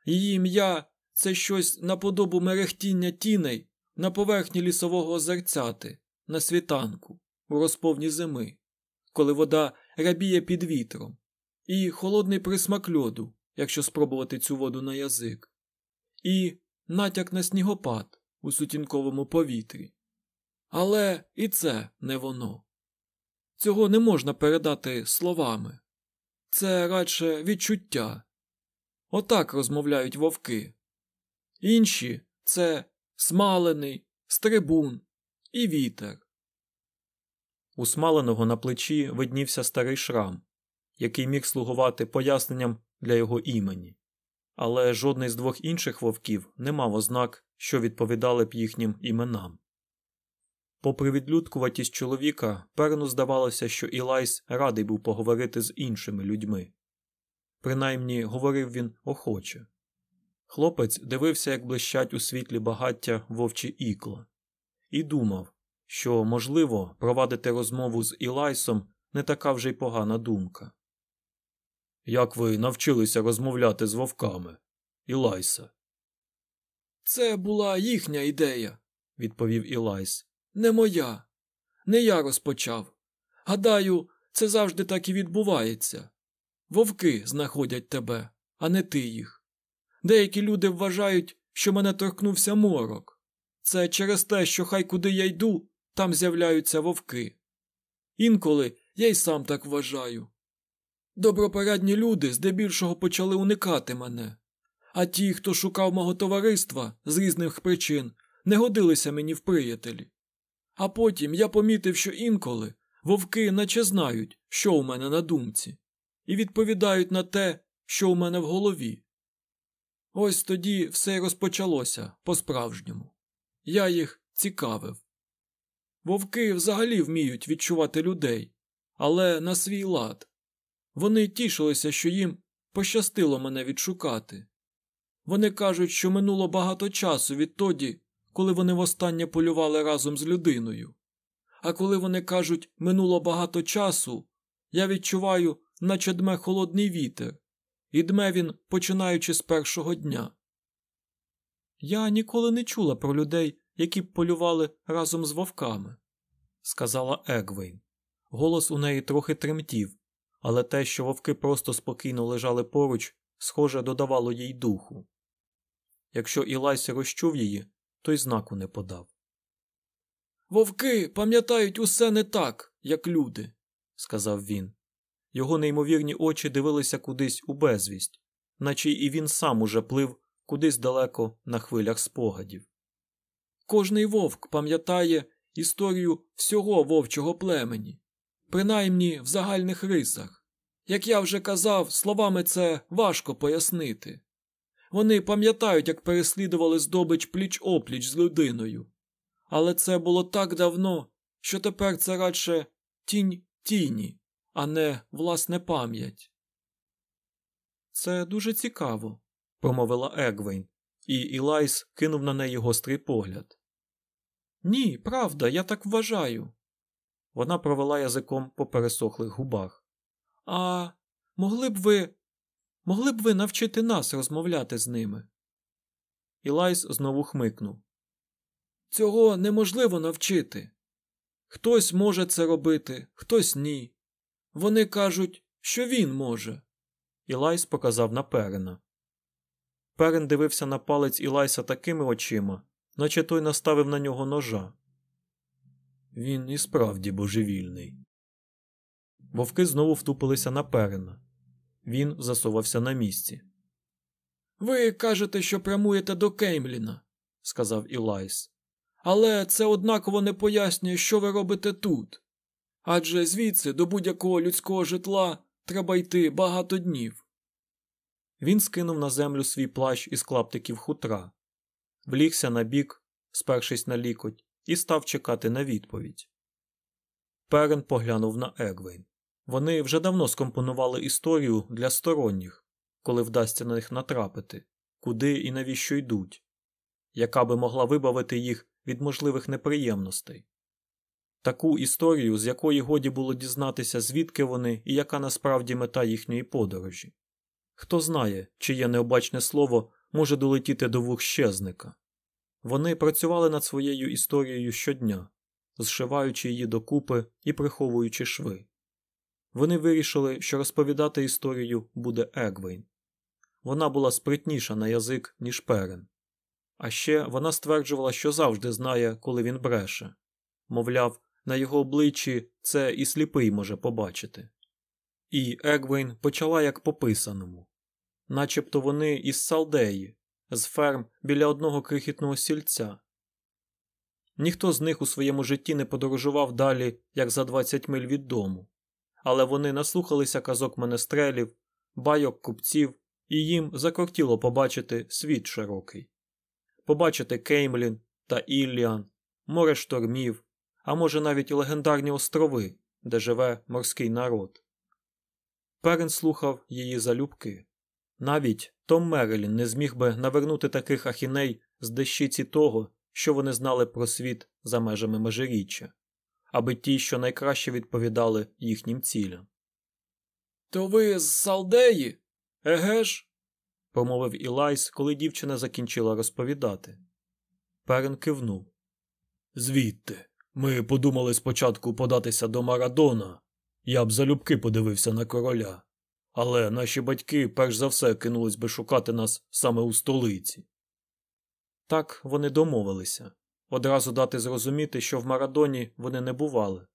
її ім'я це щось наподобу мерехтіння тіней на поверхні лісового озерцяти, на світанку, у розповні зими, коли вода рябіє під вітром, і холодний присмак льоду, якщо спробувати цю воду на язик, і натяк на снігопад у сутінковому повітрі. Але і це не воно. Цього не можна передати словами. Це радше відчуття. Отак розмовляють вовки. Інші це смалений, стрибун і вітер. У смаленого на плечі виднівся старий шрам, який міг слугувати поясненням для його імені, але жодний з двох інших вовків не мав ознак, що відповідали б їхнім іменам. Попри відлюдкуватість чоловіка, Перну здавалося, що Ілайс радий був поговорити з іншими людьми. Принаймні, говорив він охоче. Хлопець дивився, як блищать у світлі багаття вовчі ікла, і думав, що, можливо, провадити розмову з Ілайсом не така вже й погана думка. Як ви навчилися розмовляти з вовками, Ілайса? Це була їхня ідея, відповів Ілайс. Не моя. Не я розпочав. Гадаю, це завжди так і відбувається. Вовки знаходять тебе, а не ти їх. Деякі люди вважають, що мене торкнувся морок. Це через те, що хай куди я йду, там з'являються вовки. Інколи я й сам так вважаю. Добропорядні люди здебільшого почали уникати мене, а ті, хто шукав мого товариства з різних причин, не годилися мені в приятелі. А потім я помітив, що інколи вовки наче знають, що у мене на думці, і відповідають на те, що у мене в голові. Ось тоді все й розпочалося по-справжньому. Я їх цікавив. Вовки взагалі вміють відчувати людей, але на свій лад. Вони тішилися, що їм пощастило мене відшукати. Вони кажуть, що минуло багато часу відтоді, коли вони востаннє полювали разом з людиною. А коли вони кажуть минуло багато часу, я відчуваю, наче дме холодний вітер, і дме він, починаючи з першого дня. Я ніколи не чула про людей, які б полювали разом з вовками, сказала Егвейн. Голос у неї трохи тремтів, але те, що вовки просто спокійно лежали поруч, схоже, додавало їй духу. Якщо Ілайс розчув її, то й знаку не подав. Вовки пам'ятають усе не так, як люди, сказав він. Його неймовірні очі дивилися кудись у безвість, наче і він сам уже плив кудись далеко на хвилях спогадів. Кожний вовк пам'ятає історію всього вовчого племені, принаймні в загальних рисах. Як я вже казав, словами це важко пояснити. Вони пам'ятають, як переслідували здобич пліч опліч з людиною. Але це було так давно, що тепер це радше тінь тіні, а не власне пам'ять. Це дуже цікаво, промовила Егвейн, і Ілайс кинув на неї гострий погляд. Ні, правда, я так вважаю. Вона провела язиком по пересохлих губах. А могли б ви могли б ви навчити нас розмовляти з ними? Ілайс знову хмикнув. Цього неможливо навчити. Хтось може це робити, хтось ні. Вони кажуть, що він може. Ілайс показав на Перена. Перен дивився на палець Ілайса такими очима, наче той наставив на нього ножа. Він і справді божевільний. Вовки знову втупилися на перена. Він засувався на місці. Ви кажете, що прямуєте до Кеймліна, сказав Ілайс. Але це однаково не пояснює, що ви робите тут. Адже звідси до будь-якого людського житла треба йти багато днів. Він скинув на землю свій плащ із клаптиків хутра, влігся на бік, спершись на лікоть, і став чекати на відповідь. Перен поглянув на Егвейн. Вони вже давно скомпонували історію для сторонніх, коли вдасться на них натрапити, куди і навіщо йдуть, яка би могла вибавити їх від можливих неприємностей. Таку історію, з якої годі було дізнатися, звідки вони і яка насправді мета їхньої подорожі. Хто знає, чиє необачне слово може долетіти до вух щезника. Вони працювали над своєю історією щодня, зшиваючи її докупи і приховуючи шви. Вони вирішили, що розповідати історію буде Егвейн. Вона була спритніша на язик, ніж перен. А ще вона стверджувала, що завжди знає, коли він бреше. Мовляв, на його обличчі це і сліпий може побачити. І Егвейн почала як по писаному. начебто вони із Салдеї, з ферм біля одного крихітного сільця. Ніхто з них у своєму житті не подорожував далі, як за 20 миль від дому, але вони наслухалися казок менестрелів, байок купців, і їм закортіло побачити світ широкий, побачити Кеймлін та Ілліан, море штормів, а може навіть легендарні острови, де живе морський народ. Перен слухав її залюбки. Навіть Том Мерелін не зміг би навернути таких ахіней з дещиці того, що вони знали про світ за межами межиріччя, аби ті, що найкраще відповідали їхнім цілям. То ви з Салдеї? Еге ж? промовив Ілайс, коли дівчина закінчила розповідати. Перен кивнув. Звідти. Ми подумали спочатку податися до Марадона. Я б залюбки подивився на короля. Але наші батьки перш за все кинулись би шукати нас саме у столиці. Так вони домовилися одразу дати зрозуміти, що в Марадоні вони не бували,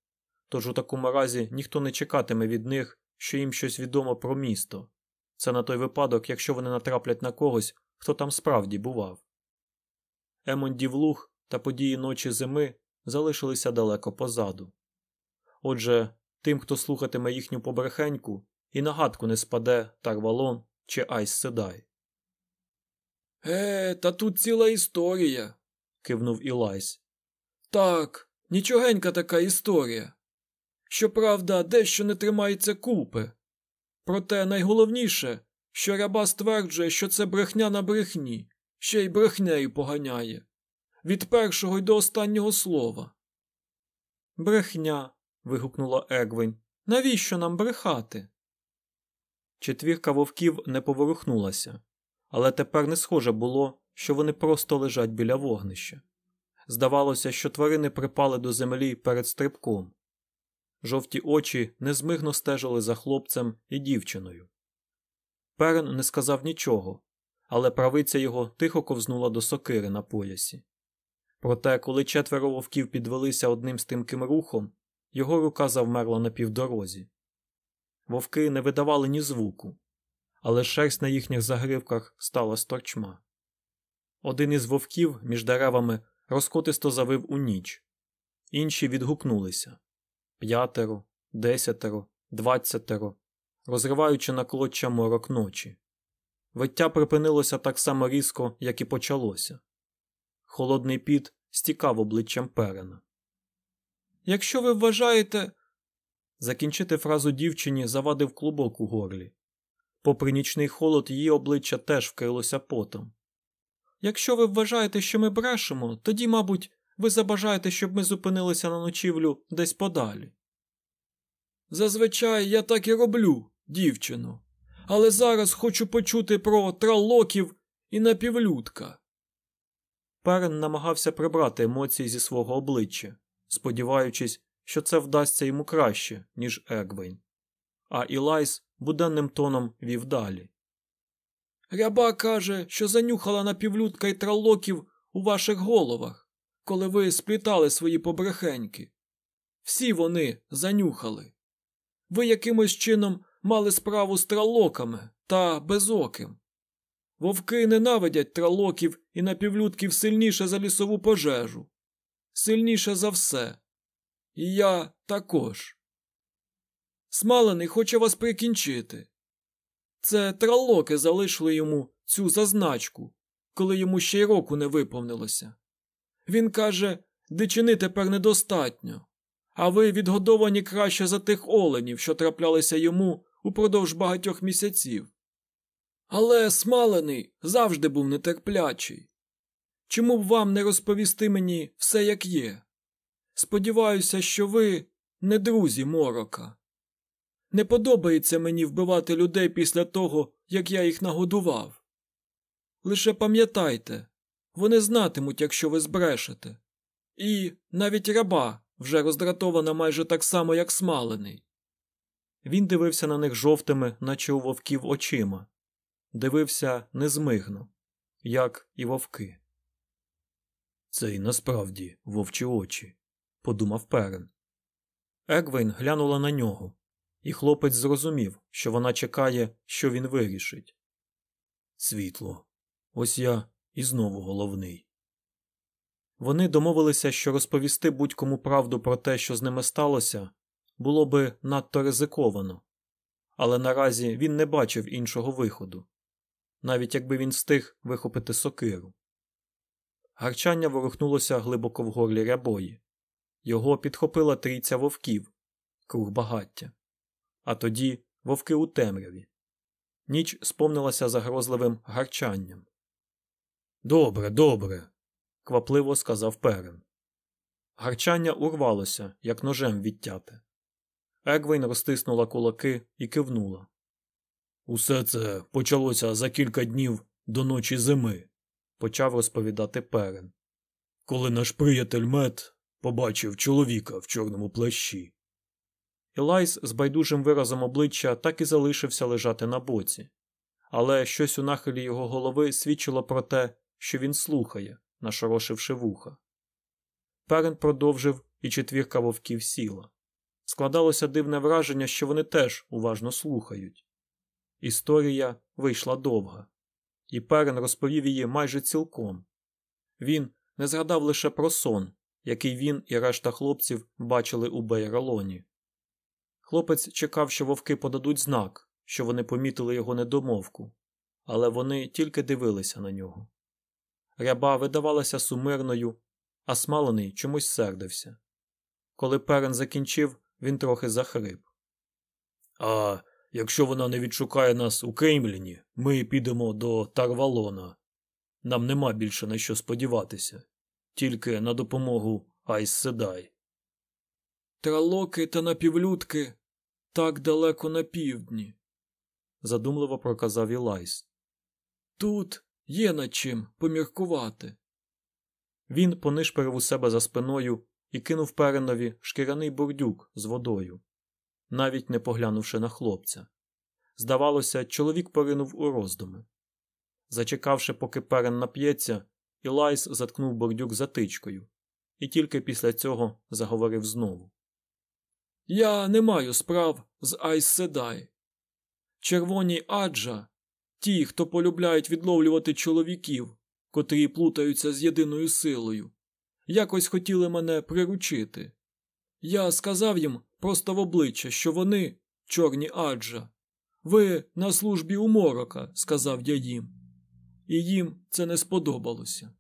тож у такому разі ніхто не чекатиме від них, що їм щось відомо про місто. Це на той випадок, якщо вони натраплять на когось, хто там справді бував. Емондів луг та події ночі зими залишилися далеко позаду. Отже, тим, хто слухатиме їхню побрехеньку, і нагадку не спаде Тарвалон чи Айс Седай. Е, та тут ціла історія, кивнув Ілайс. Так, нічогенька така історія. Щоправда, дещо не тримається купи. Проте найголовніше, що раба стверджує, що це брехня на брехні, ще й брехнею поганяє. Від першого й до останнього слова. Брехня. вигукнула Егвень. Навіщо нам брехати? Четвірка вовків не поворухнулася, але тепер не схоже було, що вони просто лежать біля вогнища. Здавалося, що тварини припали до землі перед стрибком. Жовті очі незмигно стежили за хлопцем і дівчиною. Перен не сказав нічого, але правиця його тихо ковзнула до сокири на поясі. Проте, коли четверо вовків підвелися одним стрімким рухом, його рука завмерла на півдорозі. Вовки не видавали ні звуку, але шерсть на їхніх загривках стала сторчма. Один із вовків між деревами розкотисто завив у ніч, інші відгукнулися п'ятеро, десятеро, двадцятеро, розриваючи на клоччя морок ночі. Виття припинилося так само різко, як і почалося. Холодний піт стікав обличчям перена. Якщо ви вважаєте. Закінчити фразу дівчині завадив клубок у горлі. Попри нічний холод, її обличчя теж вкрилося потом. Якщо ви вважаєте, що ми брешемо, тоді, мабуть, ви забажаєте, щоб ми зупинилися на ночівлю десь подалі. Зазвичай я так і роблю, дівчино, але зараз хочу почути про тралоків і напівлюдка. Перен намагався прибрати емоції зі свого обличчя, сподіваючись, що це вдасться йому краще, ніж Егвейн. А Ілайс буденним тоном вів далі. Ряба каже, що занюхала напівлюдка і тралоків у ваших головах, коли ви сплітали свої побрехеньки. Всі вони занюхали. Ви якимось чином мали справу з тралоками та безоким. Вовки ненавидять тралоків і напівлюдків сильніше за лісову пожежу, сильніше за все. І я також. Смалений хоче вас прикінчити. Це тралоки залишили йому цю зазначку, коли йому ще й року не виповнилося. Він каже, дичини тепер недостатньо, а ви відгодовані краще за тих оленів, що траплялися йому упродовж багатьох місяців. Але смалений завжди був нетерплячий. Чому б вам не розповісти мені все, як є? Сподіваюся, що ви не друзі морока. Не подобається мені вбивати людей після того, як я їх нагодував. Лише пам'ятайте, вони знатимуть, якщо ви збрешете. І навіть раба вже роздратована майже так само, як смалений. Він дивився на них жовтими, наче у вовків очима, дивився незмигно, як і вовки. Це й насправді вовчі очі, подумав Перен. Егвейн глянула на нього, і хлопець зрозумів, що вона чекає, що він вирішить. Світло, ось я і знову головний. Вони домовилися, що розповісти будь-кому правду про те, що з ними сталося, було би надто ризиковано, але наразі він не бачив іншого виходу, навіть якби він встиг вихопити сокиру. Гарчання ворухнулося глибоко в горлі рябої. Його підхопила трійця вовків, круг багаття. А тоді вовки у темряві. Ніч сповнилася загрозливим гарчанням. Добре, добре, квапливо сказав Перен. Гарчання урвалося, як ножем відтяте. Егвейн розтиснула кулаки і кивнула. Усе це почалося за кілька днів до ночі зими, почав розповідати перен. Коли наш приятель Мет побачив чоловіка в чорному плащі. Ілайс з байдужим виразом обличчя так і залишився лежати на боці, але щось у нахилі його голови свідчило про те, що він слухає, нашорошивши вуха. Перен продовжив і четвірка вовків сіла. Складалося дивне враження, що вони теж уважно слухають. Історія вийшла довга, і Перен розповів її майже цілком. Він не згадав лише про сон, який він і решта хлопців бачили у Бейралоні. Хлопець чекав, що вовки подадуть знак, що вони помітили його недомовку, але вони тільки дивилися на нього. Ряба видавалася сумирною, а смалений чомусь сердився. Коли перен закінчив, він трохи захрип. А якщо вона не відшукає нас у Кеймліні, ми підемо до Тарвалона. Нам нема більше на що сподіватися, тільки на допомогу Айс Седай. Тралоки та напівлюдки так далеко на півдні, задумливо проказав Ілайс. Тут є над чим поміркувати. Він понишперив у себе за спиною і кинув перенові шкіряний бурдюк з водою, навіть не поглянувши на хлопця. Здавалося, чоловік поринув у роздуми. Зачекавши, поки перен нап'ється, Ілайс заткнув бордюк затичкою, і тільки після цього заговорив знову. Я не маю справ з Айс Седай. Червоні аджа, ті, хто полюбляють відловлювати чоловіків, котрі плутаються з єдиною силою, якось хотіли мене приручити. Я сказав їм просто в обличчя, що вони, чорні аджа, ви на службі у морока, сказав я їм, і їм це не сподобалося.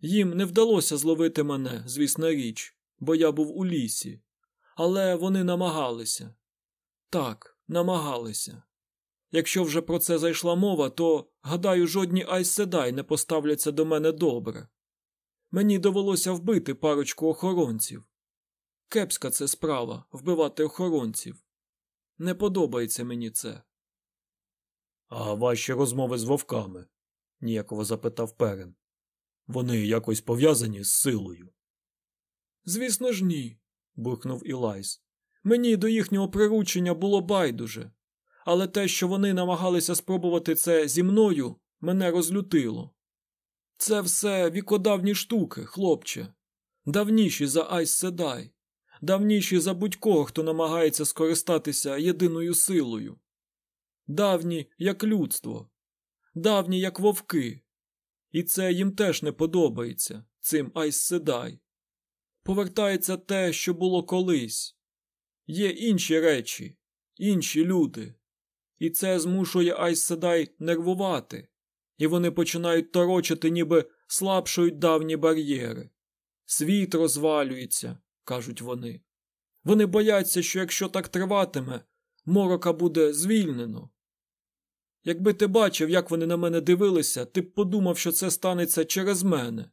Їм не вдалося зловити мене, звісна річ, бо я був у лісі, але вони намагалися. Так, намагалися. Якщо вже про це зайшла мова, то, гадаю, жодні айседай не поставляться до мене добре. Мені довелося вбити парочку охоронців. Кепська це справа вбивати охоронців. Не подобається мені це. А ваші розмови з вовками? ніяково запитав Перен. Вони якось пов'язані з силою. Звісно ж, ні, буркнув Ілайс. Мені до їхнього приручення було байдуже, але те, що вони намагалися спробувати це зі мною, мене розлютило. Це все вікодавні штуки, хлопче, давніші за Айс Седай, давніші за будь-кого, хто намагається скористатися єдиною силою. Давні, як людство, давні, як вовки. І це їм теж не подобається, цим Айс Седай. Повертається те, що було колись. Є інші речі, інші люди. І це змушує Айс Седай нервувати, і вони починають торочити, ніби слабшують давні бар'єри. Світ розвалюється, кажуть вони. Вони бояться, що якщо так триватиме, морока буде звільнено. Якби ти бачив, як вони на мене дивилися, ти б подумав, що це станеться через мене.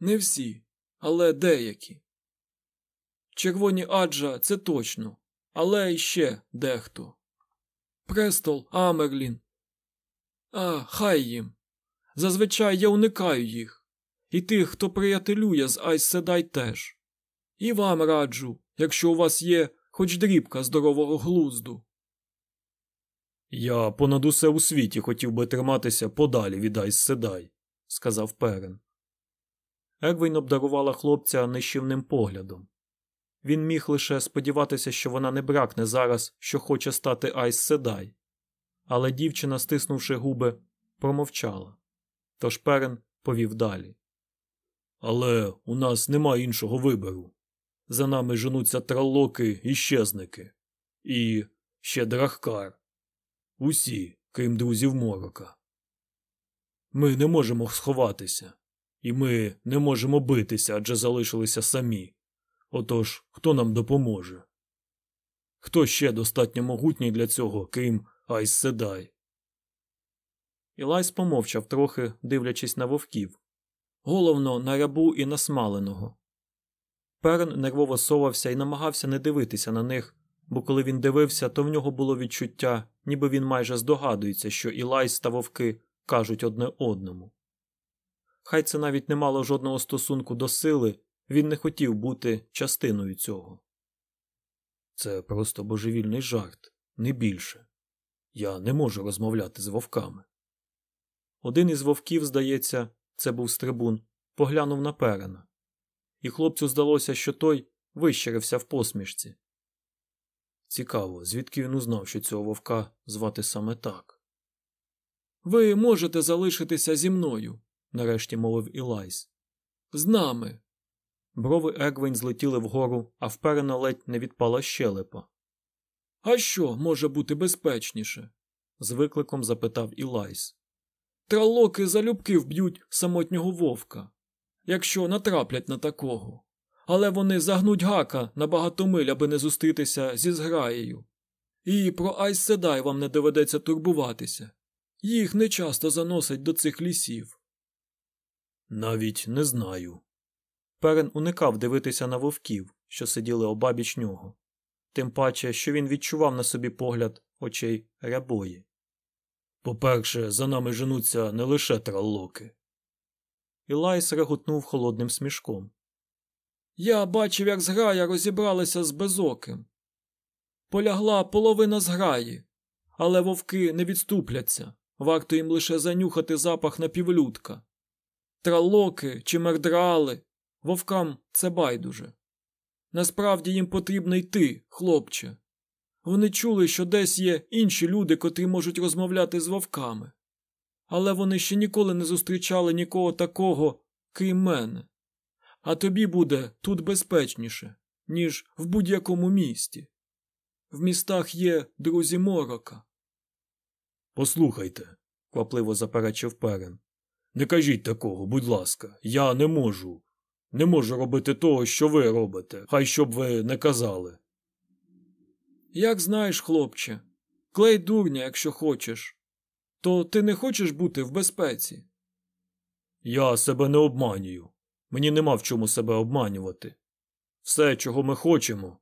Не всі, але деякі. Червоні аджа це точно, але іще дехто. Престол, Амерлін. А, хай їм. Зазвичай я уникаю їх, і тих, хто приятелює з Айс Седай теж. І вам раджу, якщо у вас є хоч дрібка здорового глузду. Я понад усе у світі хотів би триматися подалі від Айс Седай, сказав Перен. Егвін обдарувала хлопця нищівним поглядом. Він міг лише сподіватися, що вона не бракне зараз, що хоче стати Айс Седай. Але дівчина, стиснувши губи, промовчала. Тож Перен повів далі. Але у нас нема іншого вибору. За нами женуться тралоки і щезники. І ще драхкар. Усі, крім друзів морока. Ми не можемо сховатися, і ми не можемо битися, адже залишилися самі. Отож, хто нам допоможе? Хто ще достатньо могутній для цього, крім Айс Седай? Ілайс помовчав трохи, дивлячись на вовків, головно на рябу і на смаленого. Перн нервово совався і намагався не дивитися на них, бо коли він дивився, то в нього було відчуття, ніби він майже здогадується, що Ілайс та вовки кажуть одне одному. Хай це навіть не мало жодного стосунку до сили, він не хотів бути частиною цього. Це просто божевільний жарт, не більше. Я не можу розмовляти з вовками. Один із вовків, здається, це був стрибун, поглянув на перена, і хлопцю здалося, що той вищерився в посмішці. Цікаво, звідки він узнав, що цього вовка звати саме так. Ви можете залишитися зі мною, нарешті мовив Ілайс. З нами. Брови Егвень злетіли вгору, а вперено ледь не відпала щелепа. А що може бути безпечніше? з викликом запитав Ілайс. Тралоки залюбки вб'ють самотнього вовка, якщо натраплять на такого. Але вони загнуть гака на багато миль, аби не зустрітися зі зграєю. І про Айс Седай вам не доведеться турбуватися. Їх не часто заносять до цих лісів. Навіть не знаю. Перен уникав дивитися на вовків, що сиділи обабіч нього, тим паче, що він відчував на собі погляд очей рябої. По-перше, за нами женуться не лише траллоки. Ілайс реготнув холодним смішком. Я бачив, як зграя розібралася з безоким. Полягла половина зграї, але вовки не відступляться, варто їм лише занюхати запах напівлюдка. Тралоки чи мердрали, вовкам це байдуже. Насправді їм потрібно йти, хлопче. Вони чули, що десь є інші люди, котрі можуть розмовляти з вовками. Але вони ще ніколи не зустрічали нікого такого, крім мене. А тобі буде тут безпечніше, ніж в будь-якому місті. В містах є друзі морока. Послухайте, квапливо заперечив перен. Не кажіть такого, будь ласка, я не можу. Не можу робити того, що ви робите, хай щоб ви не казали. Як знаєш, хлопче, клей дурня, якщо хочеш, то ти не хочеш бути в безпеці. Я себе не обманюю. Мені нема в чому себе обманювати. Все, чого ми хочемо.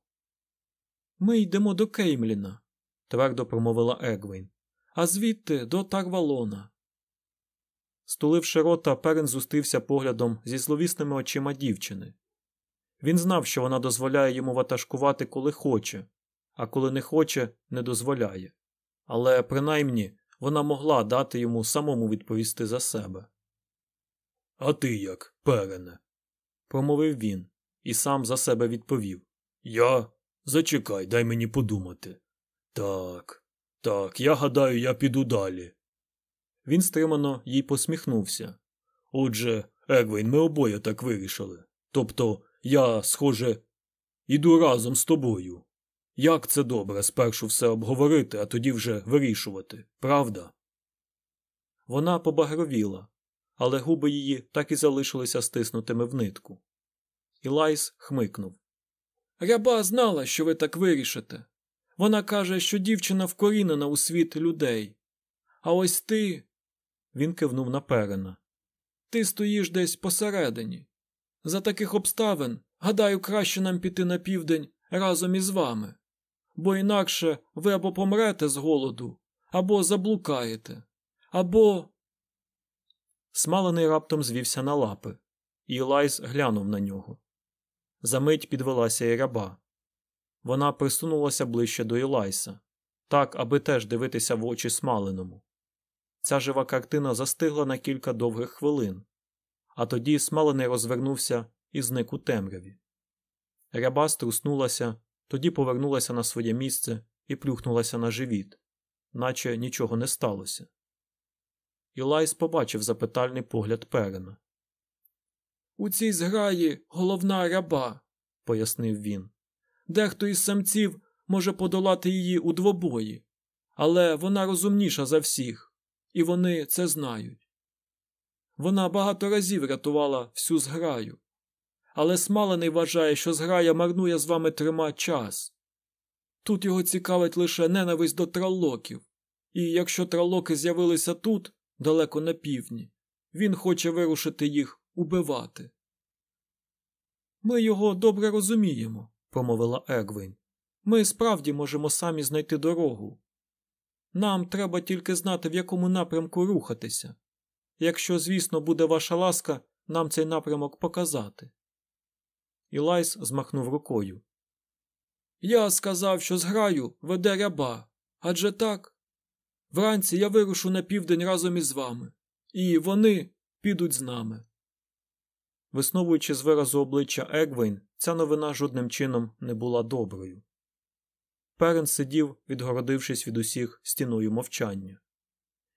Ми йдемо до Кеймліна, твердо промовила Егвейн, а звідти до Тарвалона. Стуливши рота, перен зустрівся поглядом зі зловісними очима дівчини. Він знав, що вона дозволяє йому ватажкувати, коли хоче, а коли не хоче, не дозволяє. Але принаймні вона могла дати йому самому відповісти за себе. А ти як, перене? промовив він і сам за себе відповів. Я. Зачекай, дай мені подумати. Так, так, я гадаю, я піду далі. Він стримано їй посміхнувся. Отже, Егвейн, ми обоє так вирішили. Тобто, я, схоже, іду разом з тобою. Як це добре спершу все обговорити, а тоді вже вирішувати, правда? Вона побагровіла, але губи її так і залишилися стиснутими в нитку. Ілайс хмикнув. Ряба знала, що ви так вирішите. Вона каже, що дівчина вкорінена у світ людей. А ось ти. Він кивнув на перена. Ти стоїш десь посередині. За таких обставин, гадаю, краще нам піти на південь разом із вами, бо інакше ви або помрете з голоду, або заблукаєте, або. Смалений раптом звівся на лапи, Ілайс глянув на нього. Замить підвелася і Ряба. Вона присунулася ближче до Ілайса, так, аби теж дивитися в очі смаленому. Ця жива картина застигла на кілька довгих хвилин, а тоді смалений розвернувся і зник у темряві. Ряба струснулася, тоді повернулася на своє місце і плюхнулася на живіт, наче нічого не сталося. Ілайс побачив запитальний погляд перена. У цій зграї головна ряба, пояснив він. Дехто із самців може подолати її у двобої, але вона розумніша за всіх, і вони це знають. Вона багато разів рятувала всю зграю, але смалений вважає, що зграя марнує з вами трима час. Тут його цікавить лише ненависть до тралоків, і якщо тралоки з'явилися тут, далеко на півдні, він хоче вирушити їх убивати. Ми його добре розуміємо, промовила Егвін. Ми справді можемо самі знайти дорогу. Нам треба тільки знати, в якому напрямку рухатися. Якщо, звісно, буде ваша ласка, нам цей напрямок показати. Ілайс змахнув рукою. Я сказав, що зграю веде ряба. Адже так. Вранці я вирушу на південь разом із вами, і вони підуть з нами. Висновуючи з виразу обличчя Егвейн, ця новина жодним чином не була доброю. Перен сидів, відгородившись від усіх стіною мовчання.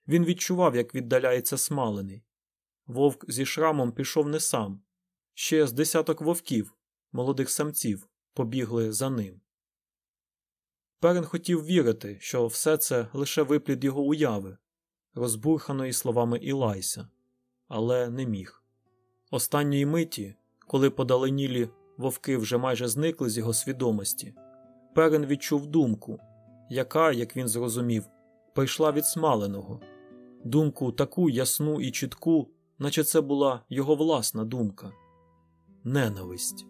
Він відчував, як віддаляється смалений. Вовк зі шрамом пішов не сам. Ще з десяток вовків, молодих самців, побігли за ним. Перен хотів вірити, що все це лише виплід його уяви, розбурханої словами Ілайся, але не міг. Останньої миті, коли подаленілі вовки вже майже зникли з його свідомості, Перен відчув думку, яка, як він зрозумів, прийшла від смаленого, думку таку ясну і чітку, наче це була його власна думка. Ненависть,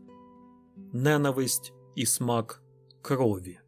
ненависть і смак крові.